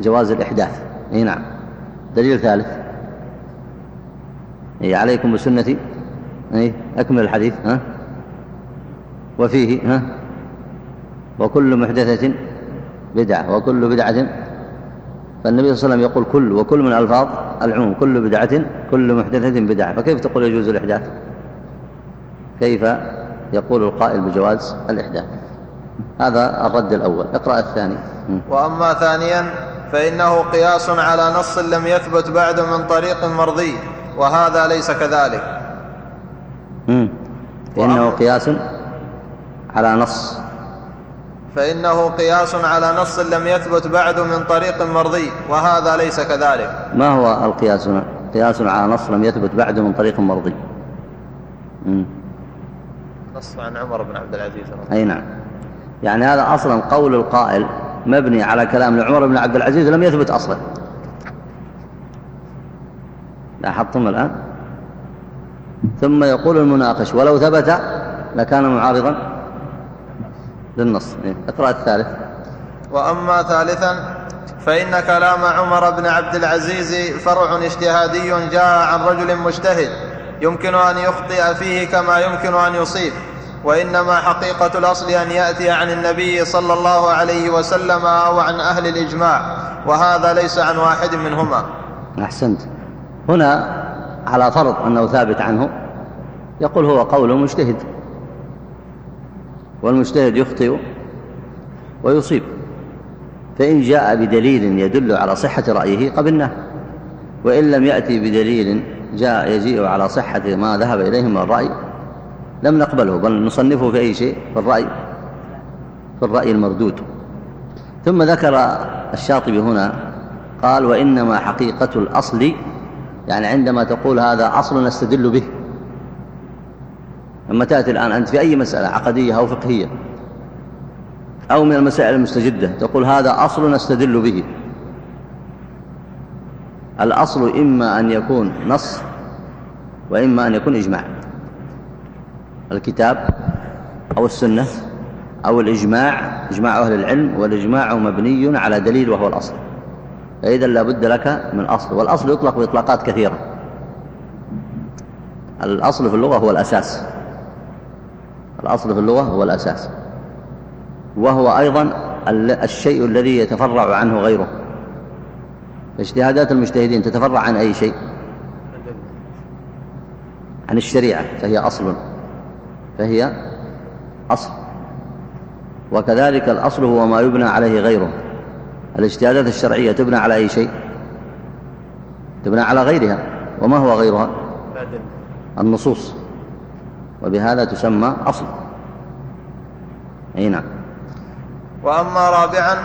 جواز الإحداث. أي نعم. دليل ثالث. أي عليكم بسنتي. أي أكمل الحديث ها. وفيه ها. وكل محدثة بدعة وكل بدعة. فالنبي صلى الله عليه وسلم يقول كل وكل من ألفاظ العموم كل بدعة كل محدثة بدعة. فكيف تقول يجوز الإحداث؟ كيف يقول القائل بجواز الإحداث؟ هذا الرد الأول. اقرأ الثاني. وأما ثانيا فإنه قياس على نص لم يثبت بعد من طريق مرضي وهذا ليس كذلك. فإنه قياس على نص فإنه قياس على نص لم يثبت بعد من طريق مرضي وهذا ليس كذلك. ما هو القياس؟ قياس على نص لم يثبت بعد من طريق مرضي. مم. نص عن عمر بن عبد العزيز أي نعم. يعني هذا أصلا قول القائل مبني على كلام لعمر بن عبد العزيز لم يثبت أصلا. لاحظتم الآن؟ ثم يقول المناقش ولو ثبت لكان معارضا. للنص. إيه، اقرأ الثالث. وأما ثالثا فإن كلام عمر بن عبد العزيز فرع اجتهادي جاء عن رجل مجتهد يمكن أن يخطئ فيه كما يمكن أن يصيب وإنما حقيقة الأصل أن يأتي عن النبي صلى الله عليه وسلم أو عن أهل الإجماع وهذا ليس عن واحد منهما. أحسنت. هنا على فرض أنه ثابت عنه يقول هو قول مجتهد. والمجتهد يخطئ ويصيب. فإن جاء بدليل يدل على صحة رأيه قبلناه وإن لم يأتي بدليل جاء يجيء على صحة ما ذهب إليه من الرأي لم نقبله بل نصنفه في أي شيء في الرأي في الرأي المردود. ثم ذكر الشاطبي هنا قال وإنما حقيقة الأصل يعني عندما تقول هذا أصل نستدل به. لما تأتي الآن أنت في أي مسألة عقدية أو فقهية أو من المسائل المستجدة تقول هذا أصل نستدل به. الأصل إما أن يكون نص وإما أن يكون إجماع. الكتاب أو السنة أو الإجماع إجماع أهل العلم والإجماع مبني على دليل وهو الأصل. فإذا لابد لك من أصل والأصل يطلق بإطلاقات كثيرة. الأصل في اللغة هو الأساس. الأصل في اللغة هو الأساس. وهو أيضا الشيء الذي يتفرع عنه غيره. اجتهادات المجتهدين تتفرع عن أي شيء؟ عن الشريعة فهي أصل. فهي أصل. وكذلك الأصل هو ما يبنى عليه غيره. الاجتهادات الشرعية تبنى على أي شيء؟ تبنى على غيرها. وما هو غيرها؟ النصوص. وبهذا تسمى أصل. أي نعم. وأما رابعا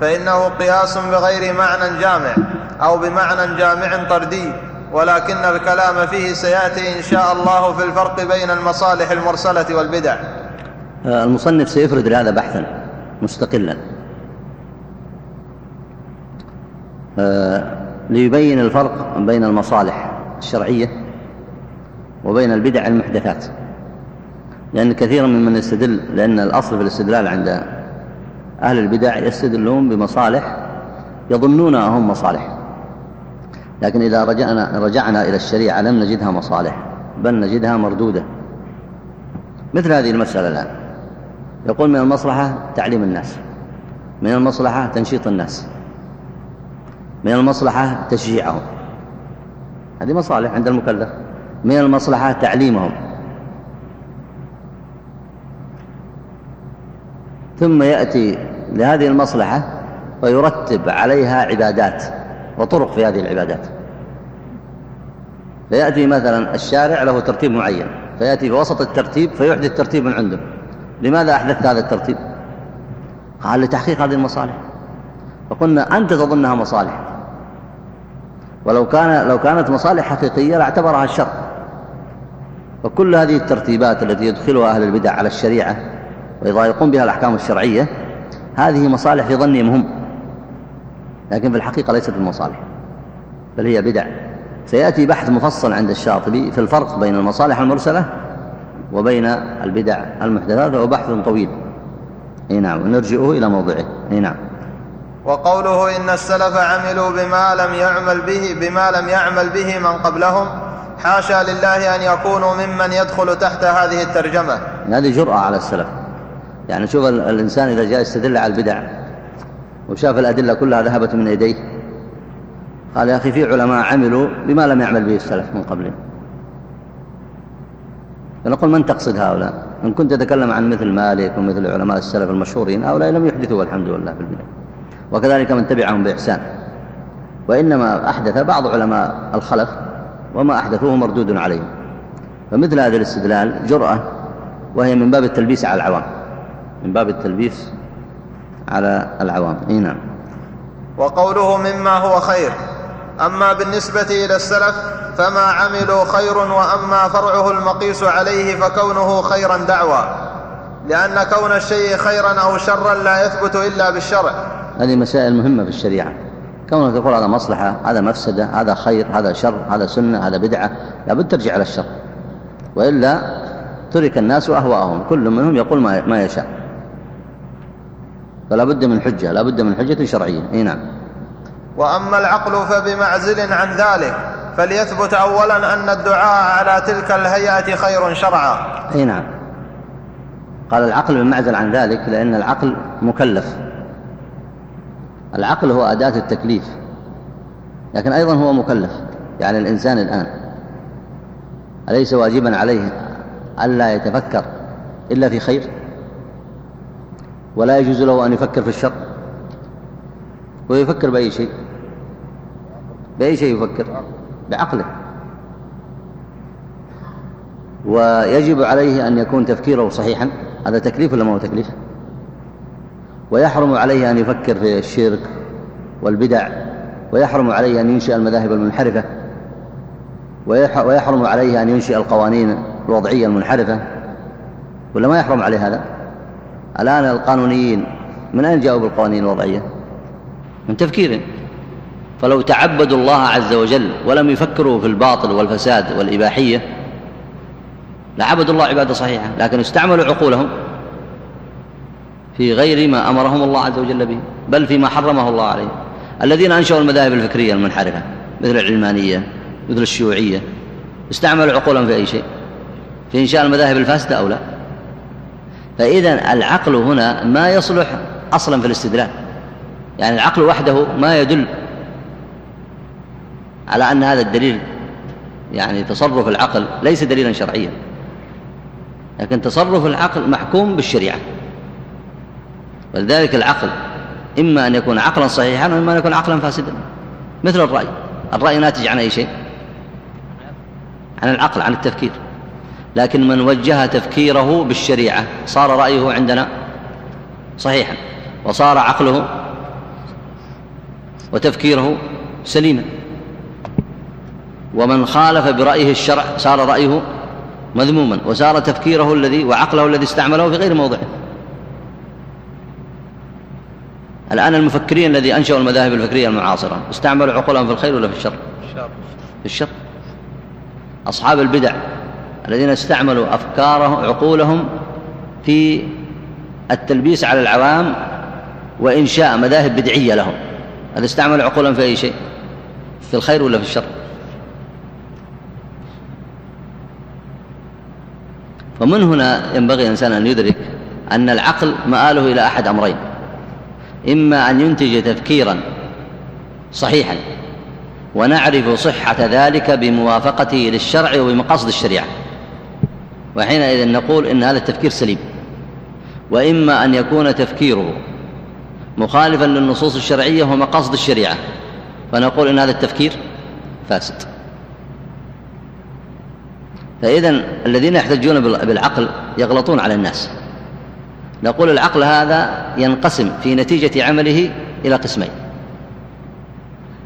فإنه قياس بغير معنى جامع أو بمعنى جامع طردي ولكن الكلام فيه سيأتي إن شاء الله في الفرق بين المصالح المرسلة والبدع. آه، المصنف سيفرد لهذا بحثا مستقلا. آه، ليبين الفرق بين المصالح الشرعية وبين البدع المحدثات. لأن كثيرا ممن يستدل لأن الأصل في الاستدلال عند أهل البدع يستدلون بمصالح يظنونها هم مصالح. لكن إذا رجعنا, رجعنا إلى الشريعة لم نجدها مصالح بل نجدها مردودة. مثل هذه المسألة الآن. يقول من المصلحة تعليم الناس من المصلحة تنشيط الناس من المصلحة تشجيعهم. هذه مصالح عند المكلف. من المصلحة تعليمهم. ثم يأتي لهذه المصلحة ويرتب عليها عبادات وطرق في هذه العبادات. فيأتي مثلا الشارع له ترتيب معين فيأتي في وسط الترتيب فيحدث ترتيب من عنده. لماذا أحدثت هذا الترتيب؟ قال لتحقيق هذه المصالح. فقلنا أنت تظنها مصالح. ولو كان لو كانت مصالح حقيقية لاعتبرها الشر فكل هذه الترتيبات التي يدخلها أهل البدع على الشريعة وإذا يقوم بها الأحكام الشرعية. هذه مصالح في ظنهم هم لكن في الحقيقة ليست المصالح بل هي بدع. سيأتي بحث مفصل عند الشاطبي في الفرق بين المصالح المرسلة وبين البدع المحدثات وهو بحث طويل. إي نعم ونرجئه إلى موضعه. إي نعم. وقوله إن السلف عملوا بما لم يعمل به بما لم يعمل به من قبلهم حاشا لله أن يكونوا ممن يدخل تحت هذه الترجمة. هذه جرأة على السلف. يعني شوف الإنسان إذا جاء يستدل على البدع وشاف الأدلة كلها ذهبت من يديه قال يا أخي في علماء عملوا بما لم يعمل به السلف من قبلهم فنقول من تقصد هؤلاء؟ إن كنت تتكلم عن مثل مالك ومثل علماء السلف المشهورين هؤلاء لم يحدثوا والحمد لله في البدع. وكذلك من تبعهم بإحسان. وإنما أحدث بعض علماء الخلف وما أحدثوه مردود عليهم. فمثل هذا الاستدلال جرأة وهي من باب التلبيس على العوام. من باب التلبيس على العوام. أي نعم. وقوله مما هو خير. أما بالنسبة إلى السلف فما عملوا خير وأما فرعه المقيس عليه فكونه خيرا دعوى. لأن كون الشيء خيرا أو شرا لا يثبت إلا بالشرع. هذه مسائل مهمة في الشريعة. كونك تقول هذا مصلحة هذا مفسدة هذا خير هذا شر هذا سنة هذا بدعة لابد ترجع على الشر. وإلا ترك الناس أهواءهم كل منهم يقول ما يشاء. فلا بد من حجة لا بد من حجة شرعية. إي نعم. وأما العقل فبمعزل عن ذلك فليثبت اولا أن الدعاء على تلك الهيئة خير شرعا. إي نعم. قال العقل بمعزل عن ذلك لأن العقل مكلف. العقل هو أداة التكليف لكن أيضا هو مكلف. يعني الإنسان الآن أليس واجبا عليه ألا يتفكر إلا في خير؟ ولا يجوز له أن يفكر في الشر. ويفكر بأي شيء. بأي شيء يفكر؟ بعقله. ويجب عليه أن يكون تفكيره صحيحا. هذا تكليف ولا ما هو تكليف؟ ويحرم عليه أن يفكر في الشرك والبدع. ويحرم عليه أن ينشئ المذاهب المنحرفة. ويحرم عليه أن ينشئ القوانين الوضعية المنحرفة. ولا ما يحرم عليه هذا؟ الآن القانونيين من أين جاءوا بالقوانين الوضعية؟ من تفكيرهم. فلو تعبدوا الله عز وجل ولم يفكروا في الباطل والفساد والإباحية لعبدوا الله عبادة صحيحة لكن استعملوا عقولهم في غير ما أمرهم الله عز وجل به بل فيما حرمه الله عليه. الذين أنشأوا المذاهب الفكرية المنحرفة مثل العلمانية مثل الشيوعية استعملوا عقولهم في أي شيء؟ في إنشاء المذاهب الفاسدة أو لا؟ فإذا العقل هنا ما يصلح أصلا في الاستدلال. يعني العقل وحده ما يدل على أن هذا الدليل يعني تصرف العقل ليس دليلا شرعيا لكن تصرف العقل محكوم بالشريعة. ولذلك العقل إما أن يكون عقلا صحيحا وإما أن يكون عقلا فاسدا. مثل الرأي الرأي ناتج عن أي شيء؟ عن العقل عن التفكير. لكن من وجه تفكيره بالشريعة صار رأيه عندنا صحيحا وصار عقله وتفكيره سليما. ومن خالف برأيه الشرع صار رأيه مذموما وصار تفكيره الذي وعقله الذي استعمله في غير موضعه الآن المفكرين الذي أنشأوا المذاهب الفكرية المعاصرة استعملوا عقولهم في الخير ولا في الشر. في الشر. أصحاب البدع الذين استعملوا أفكاره عقولهم في التلبيس على العوام وإنشاء مذاهب بدعية لهم. هذا استعملوا عقولهم في أي شيء؟ في الخير ولا في الشر؟ ومن هنا ينبغي الإنسان أن يدرك أن العقل مآله إلى أحد أمرين. إما أن ينتج تفكيرا صحيحا ونعرف صحة ذلك بموافقته للشرع وبمقاصد الشريعة. وحينئذ نقول إن هذا التفكير سليم. وإما أن يكون تفكيره مخالفا للنصوص الشرعية ومقاصد الشريعة فنقول إن هذا التفكير فاسد. فإذا الذين يحتجون بالعقل يغلطون على الناس. نقول العقل هذا ينقسم في نتيجة عمله إلى قسمين.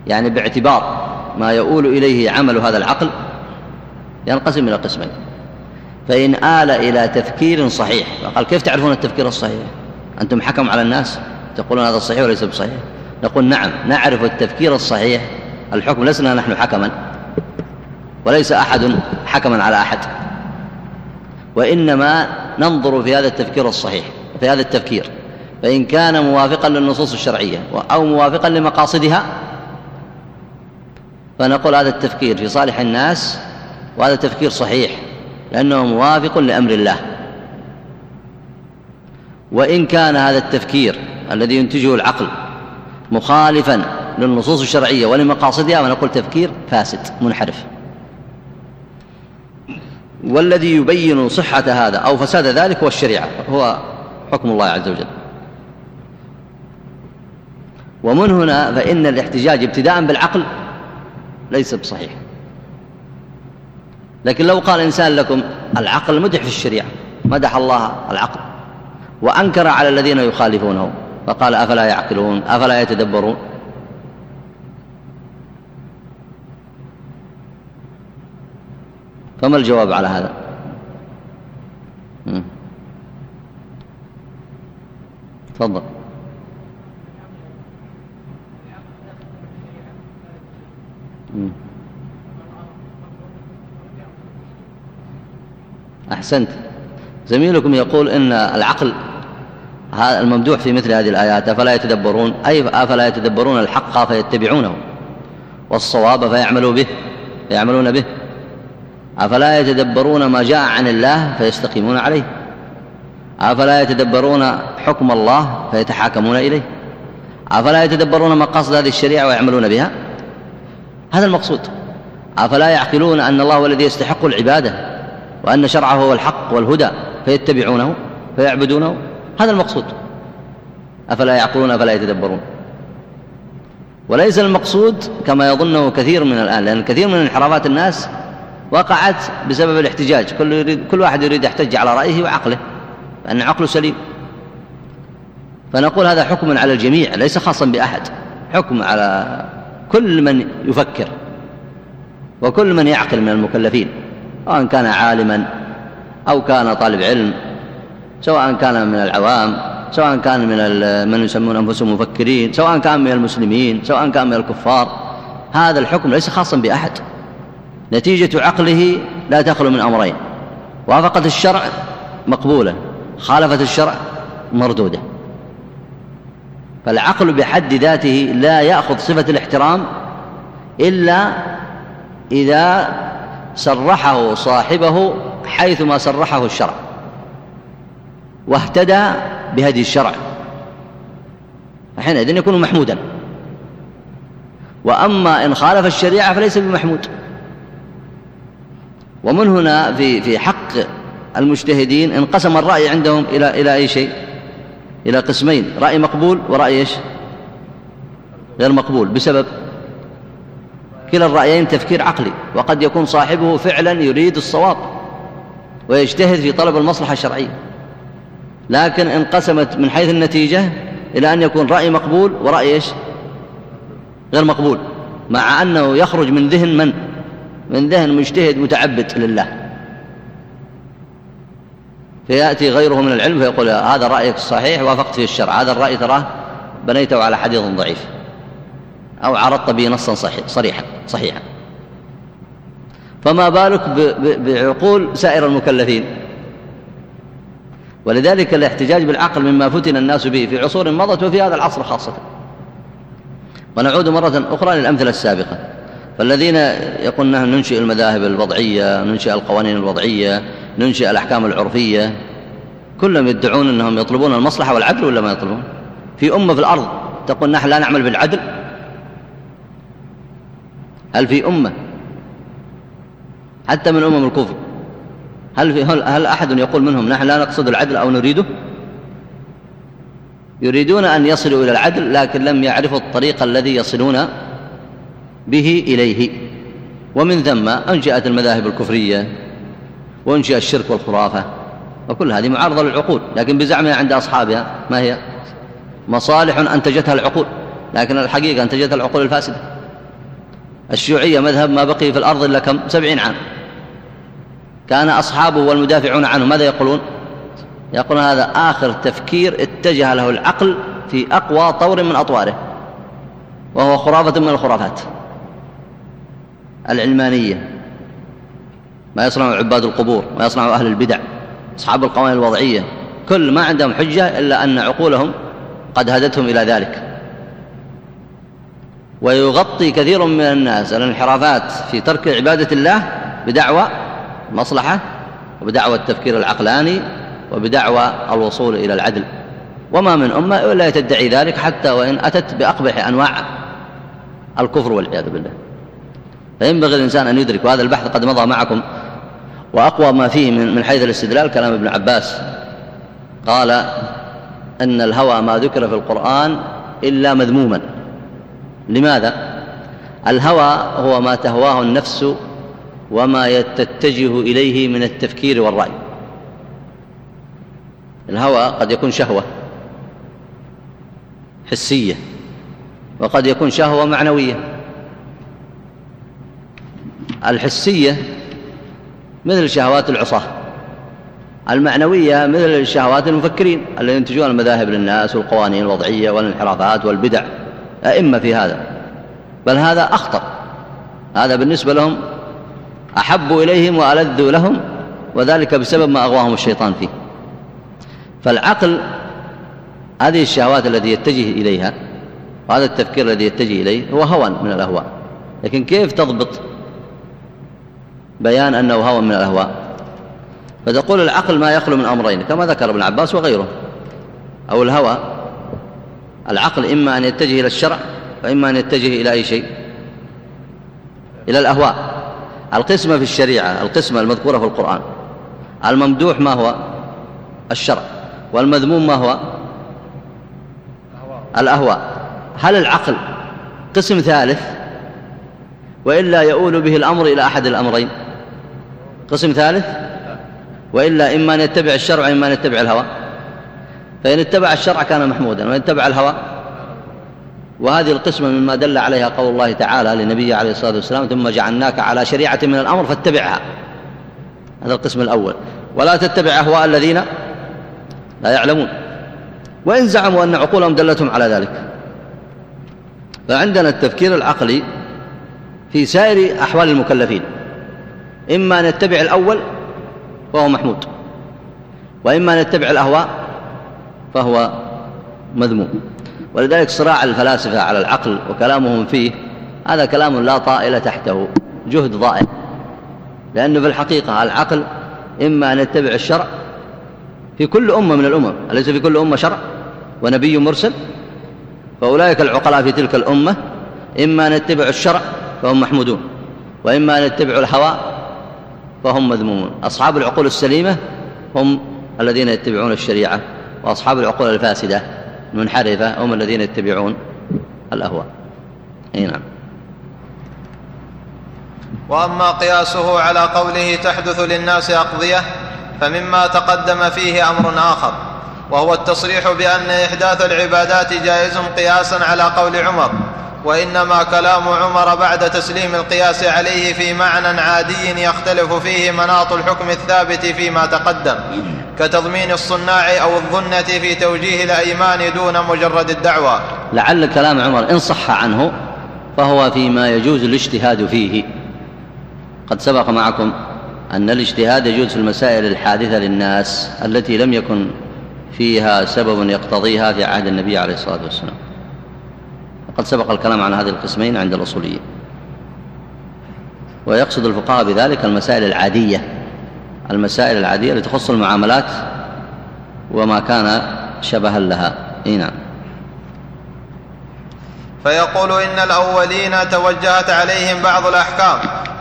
يعني باعتبار ما يؤول إليه عمل هذا العقل ينقسم إلى قسمين. فإن آل إلى تفكير صحيح. فقال كيف تعرفون التفكير الصحيح؟ أنتم حكم على الناس تقولون هذا صحيح وليس بصحيح. نقول نعم نعرف التفكير الصحيح. الحكم لسنا نحن حكما وليس أحد حكما على أحد. وإنما ننظر في هذا التفكير الصحيح في هذا التفكير. فإن كان موافقا للنصوص الشرعية أو موافقا لمقاصدها فنقول هذا التفكير في صالح الناس وهذا تفكير صحيح. لأنه موافق لأمر الله. وإن كان هذا التفكير الذي ينتجه العقل مخالفا للنصوص الشرعية ولمقاصدها فنقول تفكير فاسد منحرف. والذي يبين صحة هذا أو فساد ذلك هو الشريعة هو حكم الله عز وجل. ومن هنا فإن الاحتجاج ابتداء بالعقل ليس بصحيح. لكن لو قال إنسان لكم العقل مدح في الشريعة مدح الله العقل وأنكر على الذين يخالفونه فقال أفلا يعقلون أفلا يتدبرون؟ فما الجواب على هذا؟ تفضل. أحسنت. زميلكم يقول إن العقل الممدوح في مثل هذه الآيات أفلا يتدبرون؟ أي أفلا يتدبرون الحق فيتبعونه؟ والصواب فيعملوا به فيعملون به. أفلا يتدبرون ما جاء عن الله فيستقيمون عليه. أفلا يتدبرون حكم الله فيتحاكمون إليه. أفلا يتدبرون مقاصد هذه الشريعة ويعملون بها؟ هذا المقصود. أفلا يعقلون أن الله هو الذي يستحق العبادة؟ وأن شرعه هو الحق والهدى فيتبعونه فيعبدونه هذا المقصود. أفلا يعقلون أفلا يتدبرون. وليس المقصود كما يظنه كثير من الآن لأن كثير من انحرافات الناس وقعت بسبب الاحتجاج. كل, يريد كل واحد يريد يحتج على رأيه وعقله لأن عقله سليم. فنقول هذا حكم على الجميع ليس خاصا بأحد. حكم على كل من يفكر وكل من يعقل من المكلفين. سواء كان عالما أو كان طالب علم سواء كان من العوام سواء كان من من يسمون أنفسهم مفكرين سواء كان من المسلمين سواء كان من الكفار. هذا الحكم ليس خاصا بأحد. نتيجة عقله لا تخلو من أمرين. وافقت الشرع مقبولة خالفت الشرع مردودة. فالعقل بحد ذاته لا يأخذ صفة الاحترام إلا إذا سرحه صاحبه حيثما سرحه الشرع واهتدى بهدي الشرع. فحينئذ يكون محمودا. وأما إن خالف الشريعة فليس بمحمود. ومن هنا في في حق المجتهدين انقسم الرأي عندهم إلى إلى أي شيء؟ إلى قسمين رأي مقبول ورأي إيش؟ غير مقبول. بسبب؟ كلا الرأيين تفكير عقلي وقد يكون صاحبه فعلا يريد الصواب ويجتهد في طلب المصلحة الشرعية. لكن انقسمت من حيث النتيجة إلى أن يكون رأي مقبول ورأي إيش؟ غير مقبول مع أنه يخرج من ذهن من؟ من ذهن مجتهد متعبد لله. فيأتي غيره من العلم فيقول هذا رأيك الصحيح وافقت فيه الشرع هذا الرأي تراه بنيته على حديث ضعيف. أو عرضت به نصا صريحا صحيحا. فما بالك بعقول سائر المكلفين؟ ولذلك الاحتجاج بالعقل مما فتن الناس به في عصور مضت وفي هذا العصر خاصة. ونعود مرة أخرى للأمثلة السابقة. فالذين يقولون ننشئ المذاهب الوضعية ننشئ القوانين الوضعية ننشئ الأحكام العرفية كلهم يدعون أنهم يطلبون المصلحة والعدل ولا ما يطلبون؟ في أمة في الأرض تقول نحن لا نعمل بالعدل هل في أمة؟ حتى من أمم الكفر. هل, في هل, هل أحد يقول منهم نحن لا نقصد العدل أو نريده؟ يريدون أن يصلوا إلى العدل لكن لم يعرفوا الطريق الذي يصلون به إليه. ومن ثم أنشأت المذاهب الكفرية وانشئ الشرك والخرافة وكل هذه معارضة للعقول لكن بزعمها عند أصحابها ما هي؟ مصالح أنتجتها العقول لكن الحقيقة أنتجتها العقول الفاسدة. الشيوعية مذهب ما بقي في الأرض إلا كم؟ سبعين عام. كان أصحابه والمدافعون عنه ماذا يقولون؟ يقولون هذا آخر تفكير اتجه له العقل في أقوى طور من أطواره وهو خرافة من الخرافات. العلمانية ما يصنع عباد القبور ما يصنع أهل البدع أصحاب القوانين الوضعية كل ما عندهم حجة إلا أن عقولهم قد هدتهم إلى ذلك. ويغطي كثير من الناس الانحرافات في ترك عبادة الله بدعوى المصلحة وبدعوى التفكير العقلاني وبدعوى الوصول إلى العدل. وما من أمة إلا تدعي ذلك حتى وإن أتت بأقبح أنواع الكفر والعياذ بالله. فينبغي الإنسان أن يدرك وهذا البحث قد مضى معكم. وأقوى ما فيه من حيث الاستدلال كلام ابن عباس. قال أن الهوى ما ذكر في القرآن إلا مذموما. لماذا؟ الهوى هو ما تهواه النفس وما تتجه إليه من التفكير والرأي. الهوى قد يكون شهوة حسية وقد يكون شهوة معنوية. الحسية مثل شهوات العصاة المعنوية مثل شهوات المفكرين الذين ينتجون المذاهب للناس والقوانين الوضعية والانحرافات والبدع. أئمة في هذا. بل هذا أخطر. هذا بالنسبة لهم أحب إليهم وألذوا لهم وذلك بسبب ما أغواهم الشيطان فيه. فالعقل هذه الشهوات التي يتجه إليها وهذا التفكير الذي يتجه إليه هو هوى من الأهواء. لكن كيف تضبط بيان أنه هوى من الأهواء؟ فتقول العقل ما يخلو من أمرين كما ذكر ابن عباس وغيره. أو الهوى العقل إما أن يتجه إلى الشرع وإما أن يتجه إلى أي شيء. إلى الأهواء. القسمة في الشريعة القسمة المذكورة في القرآن. الممدوح ما هو؟ الشرع. والمذموم ما هو؟ الأهواء. هل العقل قسم ثالث؟ وإلا يؤول به الأمر إلى أحد الأمرين. قسم ثالث؟ وإلا إما أن يتبع الشرع وإما أن يتبع الهوى. فإن اتبع الشرع كان محمودا وإن اتبع الهوى. وهذه القسمة مما دل عليها قول الله تعالى لنبيه عليه الصلاة والسلام ثم جعلناك على شريعة من الأمر فاتبعها. هذا القسم الأول. ولا تتبع أهواء الذين لا يعلمون. وإن زعموا أن عقولهم دلتهم على ذلك. فعندنا التفكير العقلي في سائر أحوال المكلفين. إما أن يتبع الأول فهو محمود وإما أن يتبع الأهواء فهو مذموم. ولذلك صراع الفلاسفة على العقل وكلامهم فيه هذا كلام لا طائل تحته جهد ضائع. لأنه في الحقيقة العقل إما أن يتبع الشرع في كل أمة من الأمم أليس في كل أمة شرع؟ ونبي مرسل؟ فأولئك العقلاء في تلك الأمة إما أن يتبعوا الشرع فهم محمودون وإما أن يتبعوا الهوى فهم مذمومون. أصحاب العقول السليمة هم الذين يتبعون الشريعة. وأصحاب العقول الفاسدة المنحرفة هم الذين يتبعون الأهواء. أي نعم. وأما قياسه على قوله تحدث للناس أقضية فمما تقدم فيه أمر آخر وهو التصريح بأن إحداث العبادات جائز قياسا على قول عمر وإنما كلام عمر بعد تسليم القياس عليه في معنى عادي يختلف فيه مناط الحكم الثابت فيما تقدم. كتضمين الصناع أو الظنة في توجيه الأيمان دون مجرد الدعوى لعل كلام عمر إن صح عنه فهو فيما يجوز الاجتهاد فيه. قد سبق معكم أن الاجتهاد يجوز في المسائل الحادثة للناس التي لم يكن فيها سبب يقتضيها في عهد النبي عليه الصلاة والسلام. وقد سبق الكلام عن هذه القسمين عند الأصولية. ويقصد الفقهاء بذلك المسائل العادية. المسائل العادية التي تخص المعاملات وما كان شبها لها. إيه نعم. فيقول إن الأولين توجهت عليهم بعض الأحكام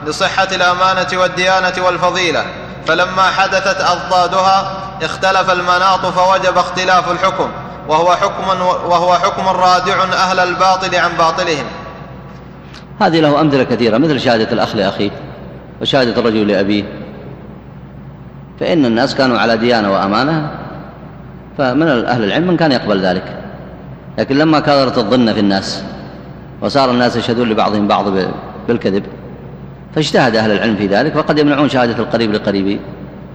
لصحة الأمانة والديانة والفضيلة فلما حدثت أضدادها اختلف المناط فوجب اختلاف الحكم وهو حكم وهو حكم رادع أهل الباطل عن باطلهم. هذه له أمثلة كثيرة مثل شهادة الأخ لأخيه وشهادة الرجل لأبيه فإن الناس كانوا على ديانة وأمانة فمن أهل العلم من كان يقبل ذلك. لكن لما كثرت الظن في الناس وصار الناس يشهدون لبعضهم بعض بالكذب فاجتهد أهل العلم في ذلك وقد يمنعون شهادة القريب لقريبه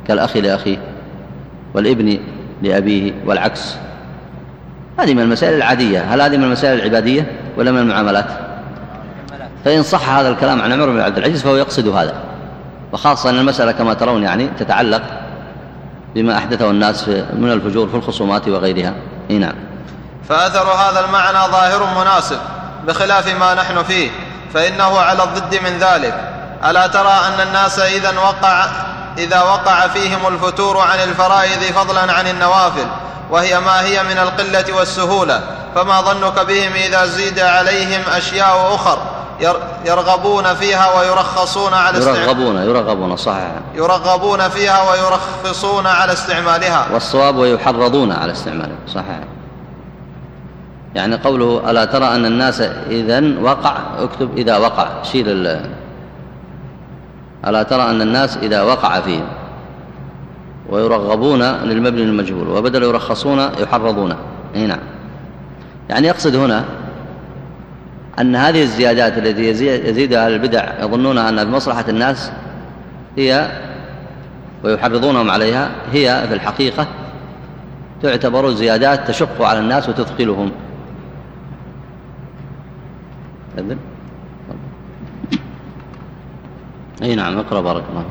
كالأخ لأخيه والابن لأبيه والعكس. هذه من المسائل العادية. هل هذه من المسائل العبادية ولا من المعاملات؟ فإن صح هذا الكلام عن عمر بن عبد العزيز فهو يقصد هذا. وخاصة أن المسألة كما ترون يعني تتعلق بما أحدثه الناس من الفجور في الخصومات وغيرها. إيه نعم. فأثر هذا المعنى ظاهر مناسب بخلاف ما نحن فيه فإنه على الضد من ذلك. ألا ترى أن الناس إذا وقع إذا وقع فيهم الفتور عن الفرائض فضلا عن النوافل وهي ما هي من القلة والسهولة فما ظنك بهم إذا زيد عليهم أشياء أخر؟ يرغبون فيها ويرخصون على يرغبون يرغبون صحيح. يرغبون فيها ويرخصون على استعمالها. والصواب ويحرضون على استعمالها صحيح. يعني قوله ألا ترى أن الناس إذا وقع اكتب إذا وقع شيل ألا ترى أن الناس إذا وقع فيهم. ويرغبون للمبني المجهول وبدل يرخصون يحرضون. اي نعم. يعني يقصد هنا أن هذه الزيادات التي يزيدها البدع يظنون أنها بمصلحة الناس هي ويحرضونهم عليها هي في الحقيقة تعتبر زيادات تشق على الناس وتثقلهم. أي نعم اقرأ بارك الله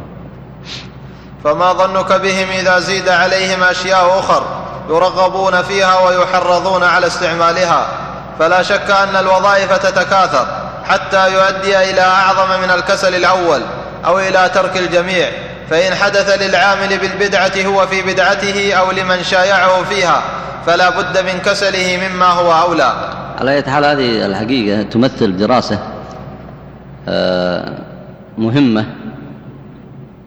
فما ظنك بهم إذا زيد عليهم أشياء أخر يرغبون فيها ويحرضون على استعمالها؟ فلا شك أن الوظائف تتكاثر حتى يؤدي إلى أعظم من الكسل الأول أو إلى ترك الجميع فإن حدث للعامل بالبدعة هو في بدعته أو لمن شايعه فيها فلا بد من كسله مما هو أولى. على أي حال هذه الحقيقة تمثل دراسة آه، مهمة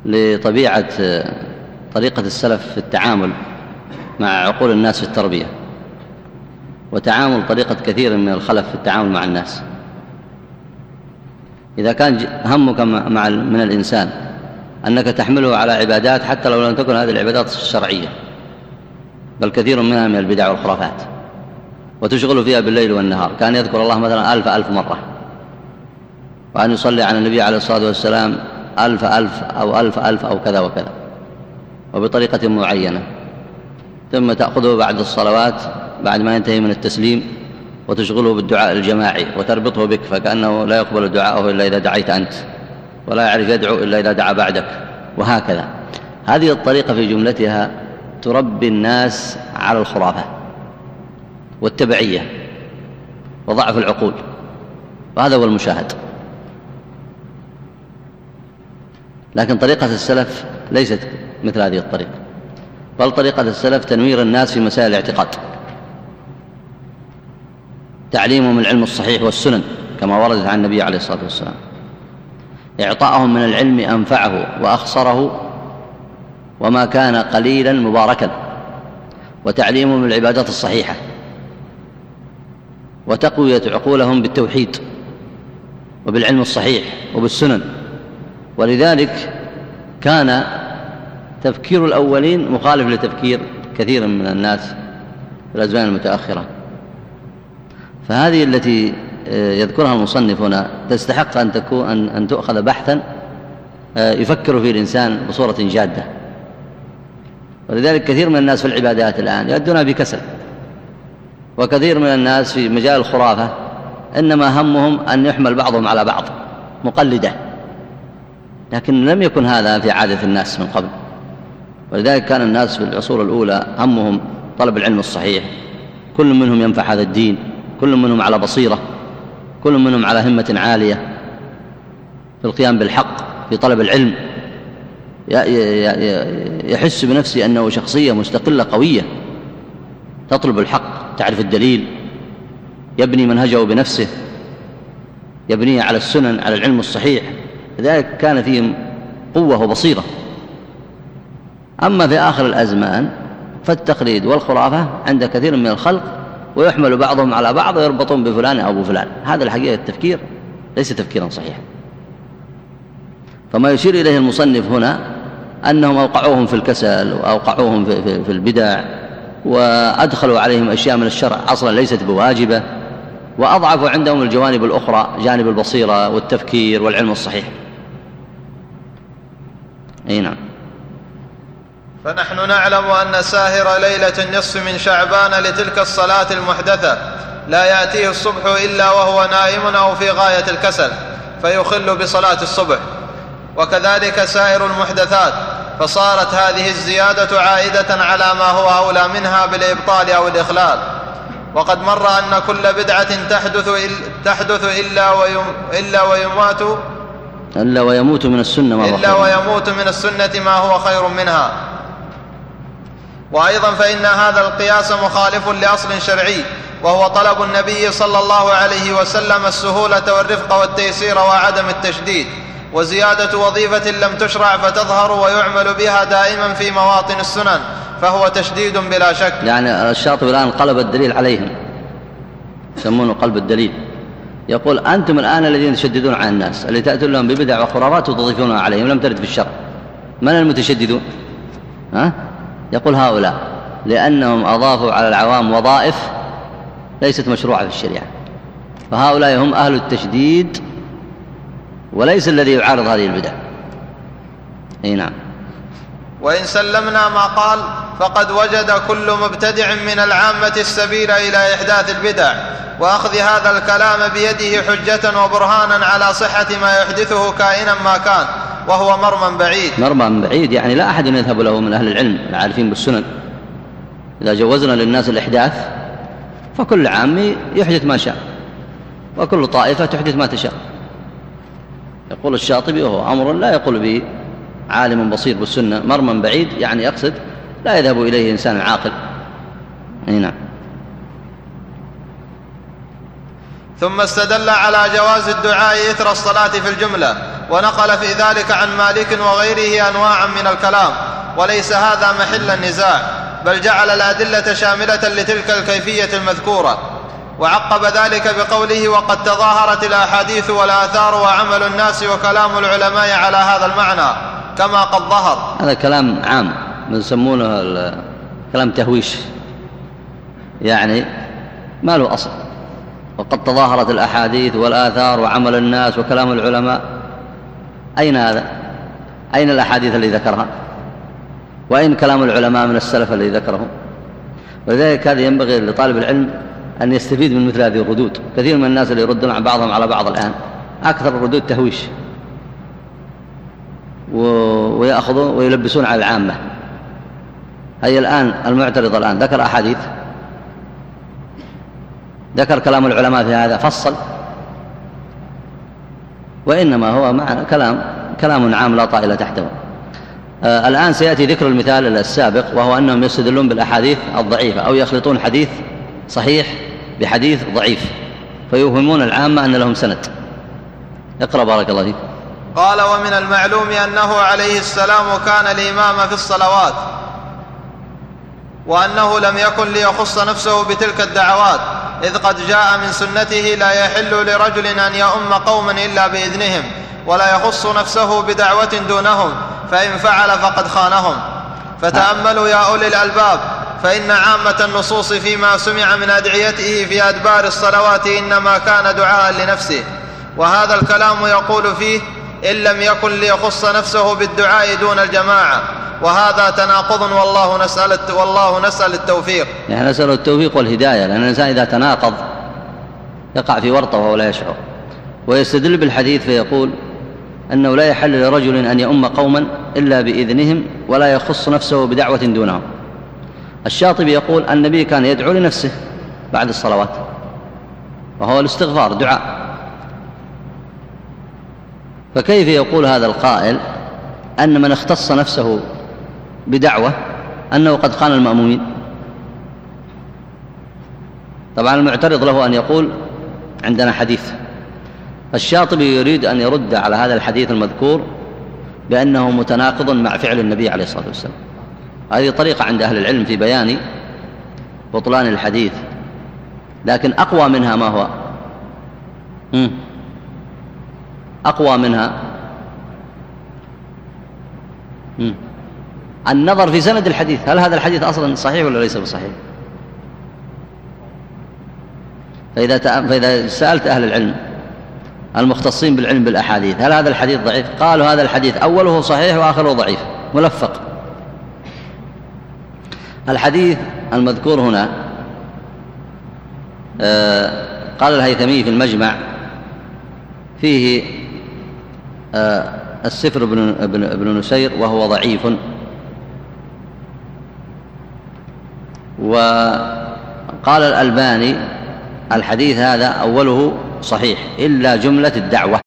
لطبيعة آه، طريقة السلف في التعامل مع عقول الناس في التربية. وتعامل طريقة كثير من الخلف في التعامل مع الناس. إذا كان همك مع من الإنسان أنك تحمله على عبادات حتى لو لم تكن هذه العبادات الشرعية بل كثير منها من البدع والخرافات وتشغل فيها بالليل والنهار. كان يذكر الله مثلا ألف ألف مرة وأن يصلي على النبي عليه الصلاة والسلام ألف ألف أو ألف ألف أو كذا وكذا وبطريقة معينة ثم تأخذه بعد الصلوات بعد ما ينتهي من التسليم وتشغله بالدعاء الجماعي وتربطه بك فكأنه لا يقبل دعاءه إلا إذا دعيت أنت ولا يعرف يدعو إلا إذا دعا بعدك وهكذا. هذه الطريقة في جملتها تربي الناس على الخرافة والتبعية وضعف العقول وهذا هو المشاهد. لكن طريقة السلف ليست مثل هذه الطريقة بل طريقة السلف تنوير الناس في مسائل الاعتقاد. تعليمهم العلم الصحيح والسنن كما وردت عن النبي عليه الصلاة والسلام. إعطاءهم من العلم أنفعه وأخصره وما كان قليلا مباركا. وتعليمهم العبادات الصحيحة. وتقوية عقولهم بالتوحيد وبالعلم الصحيح وبالسنن. ولذلك كان تفكير الأولين مخالف لتفكير كثير من الناس في الأزمان المتأخرة. فهذه التي آه، يذكرها المصنف هنا تستحق أن, تكون أن, أن تؤخذ بحثا آه، يفكر فيه الإنسان بصورة جادة. ولذلك كثير من الناس في العبادات الآن يؤدونها بكسل. وكثير من الناس في مجال الخرافة إنما همهم أن يحمل بعضهم على بعض مقلدة. لكن لم يكن هذا في عادة الناس من قبل. ولذلك كان الناس في العصور الأولى همهم طلب العلم الصحيح. كل منهم ينفع هذا الدين. كل منهم على بصيرة كل منهم على همة عالية. في القيام بالحق في طلب العلم. يحس بنفسه أنه شخصية مستقلة قوية. تطلب الحق تعرف الدليل. يبني منهجه بنفسه. يبنيه على السنن على العلم الصحيح. لذلك كان فيهم قوة وبصيرة. أما في آخر الأزمان فالتقليد والخرافة عند كثير من الخلق ويحمل بعضهم على بعض ويربطون بفلان أو بفلان. هذا الحقيقة التفكير ليس تفكيرا صحيحا. فما يشير إليه المصنف هنا أنهم أوقعوهم في الكسل وأوقعوهم في, في, في البدع وأدخلوا عليهم أشياء من الشرع. أصلا ليست بواجبة وأضعفوا عندهم الجوانب الأخرى جانب البصيرة والتفكير والعلم الصحيح. أي نعم. فنحن نعلم أن ساهر ليلة النصف من شعبان لتلك الصلاة المحدثة لا يأتيه الصبح إلا وهو نائم أو في غاية الكسل فيخل بصلاة الصبح. وكذلك سائر المحدثات فصارت هذه الزيادة عائدة على ما هو أولى منها بالإبطال أو الإخلال. وقد مر أن كل بدعة تحدث, تحدث إلا, ويم إلا ويمات إلا ويموت من السنة ما إلا ويموت من السنة ما هو خير منها. وأيضا فإن هذا القياس مخالف لأصل شرعي وهو طلب النبي صلى الله عليه وسلم السهولة والرفق والتيسير وعدم التشديد وزيادة وظيفة لم تشرع فتظهر ويعمل بها دائما في مواطن السنن فهو تشديد بلا شك. يعني الشاطبي الآن قلب الدليل عليهم يسمونه قلب الدليل. يقول أنتم الآن الذين تشددون على الناس اللي تأتون لهم ببدع وخرافات وتضيفونها عليهم لم ترد في الشرع. من المتشددون؟ ها؟ يقول هؤلاء لأنهم أضافوا على العوام وظائف ليست مشروعة في الشريعة. فهؤلاء هم أهل التشديد وليس الذي يعارض هذه البدع. أي نعم. وإن سلمنا ما قال فقد وجد كل مبتدع من العامة السبيل إلى إحداث البدع وأخذ هذا الكلام بيده حجة وبرهانا على صحة ما يحدثه كائنا ما كان. وهو مرمى بعيد. مرمى بعيد يعني لا أحد يذهب له من أهل العلم العارفين بالسنن. إذا جوزنا للناس الإحداث فكل عامي يحدث ما شاء وكل طائفة تحدث ما تشاء. يقول الشاطبي وهو أمر لا يقول به عالم بصير بالسنة مرمى بعيد يعني يقصد لا يذهب إليه إنسان عاقل. أي نعم. ثم استدل على جواز الدعاء إثر الصلاة في الجملة. ونقل في ذلك عن مالك وغيره أنواعا من الكلام وليس هذا محل النزاع بل جعل الأدلة شاملة لتلك الكيفية المذكورة. وعقب ذلك بقوله وقد تظاهرت الأحاديث والآثار وعمل الناس وكلام العلماء على هذا المعنى كما قد ظهر. هذا كلام عام يسمونه كلام تهويش. يعني ما له أصل. وقد تظاهرت الأحاديث والآثار وعمل الناس وكلام العلماء. أين هذا؟ أين الأحاديث التي ذكرها؟ وأين كلام العلماء من السلف الذي ذكره؟ ولذلك هذا ينبغي لطالب العلم أن يستفيد من مثل هذه الردود كثير من الناس اللي يردون بعضهم على بعض الآن أكثر الردود تهويش ويأخذون ويلبسون على العامة هي الآن المعترض الآن ذكر أحاديث ذكر كلام العلماء في هذا فصل وإنما هو معنى كلام كلام عام لا طائل تحته. آه الآن سيأتي ذكر المثال السابق وهو أنهم يستدلون بالأحاديث الضعيفة أو يخلطون حديث صحيح بحديث ضعيف فيوهمون العامة أن لهم سند. اقرأ بارك الله فيك. قال ومن المعلوم أنه عليه السلام كان الإمام في الصلوات وأنه لم يكن ليخص نفسه بتلك الدعوات. إذ قد جاء من سنته لا يحل لرجل أن يؤم قوما إلا بإذنهم ولا يخص نفسه بدعوة دونهم فإن فعل فقد خانهم. فتأملوا يا أولي الألباب فإن عامة النصوص فيما سمع من أدعيته في أدبار الصلوات إنما كان دعاء لنفسه. وهذا الكلام يقول فيه إن لم يكن ليخص نفسه بالدعاء دون الجماعة. وهذا تناقض والله نسأل والله نسأل التوفيق. يعني نسأل التوفيق والهداية لأن الإنسان إذا تناقض يقع في ورطة وهو لا يشعر. ويستدل بالحديث فيقول أنه لا يحل لرجل أن يؤم قوما إلا بإذنهم ولا يخص نفسه بدعوة دونهم. الشاطبي يقول النبي كان يدعو لنفسه بعد الصلوات وهو الاستغفار دعاء. فكيف يقول هذا القائل؟ أن من اختص نفسه بدعوة أنه قد خان المأمومين. طبعا المعترض له أن يقول عندنا حديث. الشاطبي يريد أن يرد على هذا الحديث المذكور بأنه متناقض مع فعل النبي عليه الصلاة والسلام. هذه طريقة عند أهل العلم في بيان بطلان الحديث. لكن أقوى منها ما هو؟ أقوى منها؟ النظر في سند الحديث. هل هذا الحديث أصلا صحيح ولا ليس بصحيح؟ فإذا, فإذا سألت أهل العلم المختصين بالعلم بالأحاديث هل هذا الحديث ضعيف؟ قالوا هذا الحديث أوله صحيح وآخره ضعيف. ملفق. الحديث المذكور هنا آه، قال الهيثمي في المجمع فيه آه، السفر بن, بن, بن نسير وهو ضعيف. وقال الألباني الحديث هذا أوله صحيح إلا جملة الدعوة.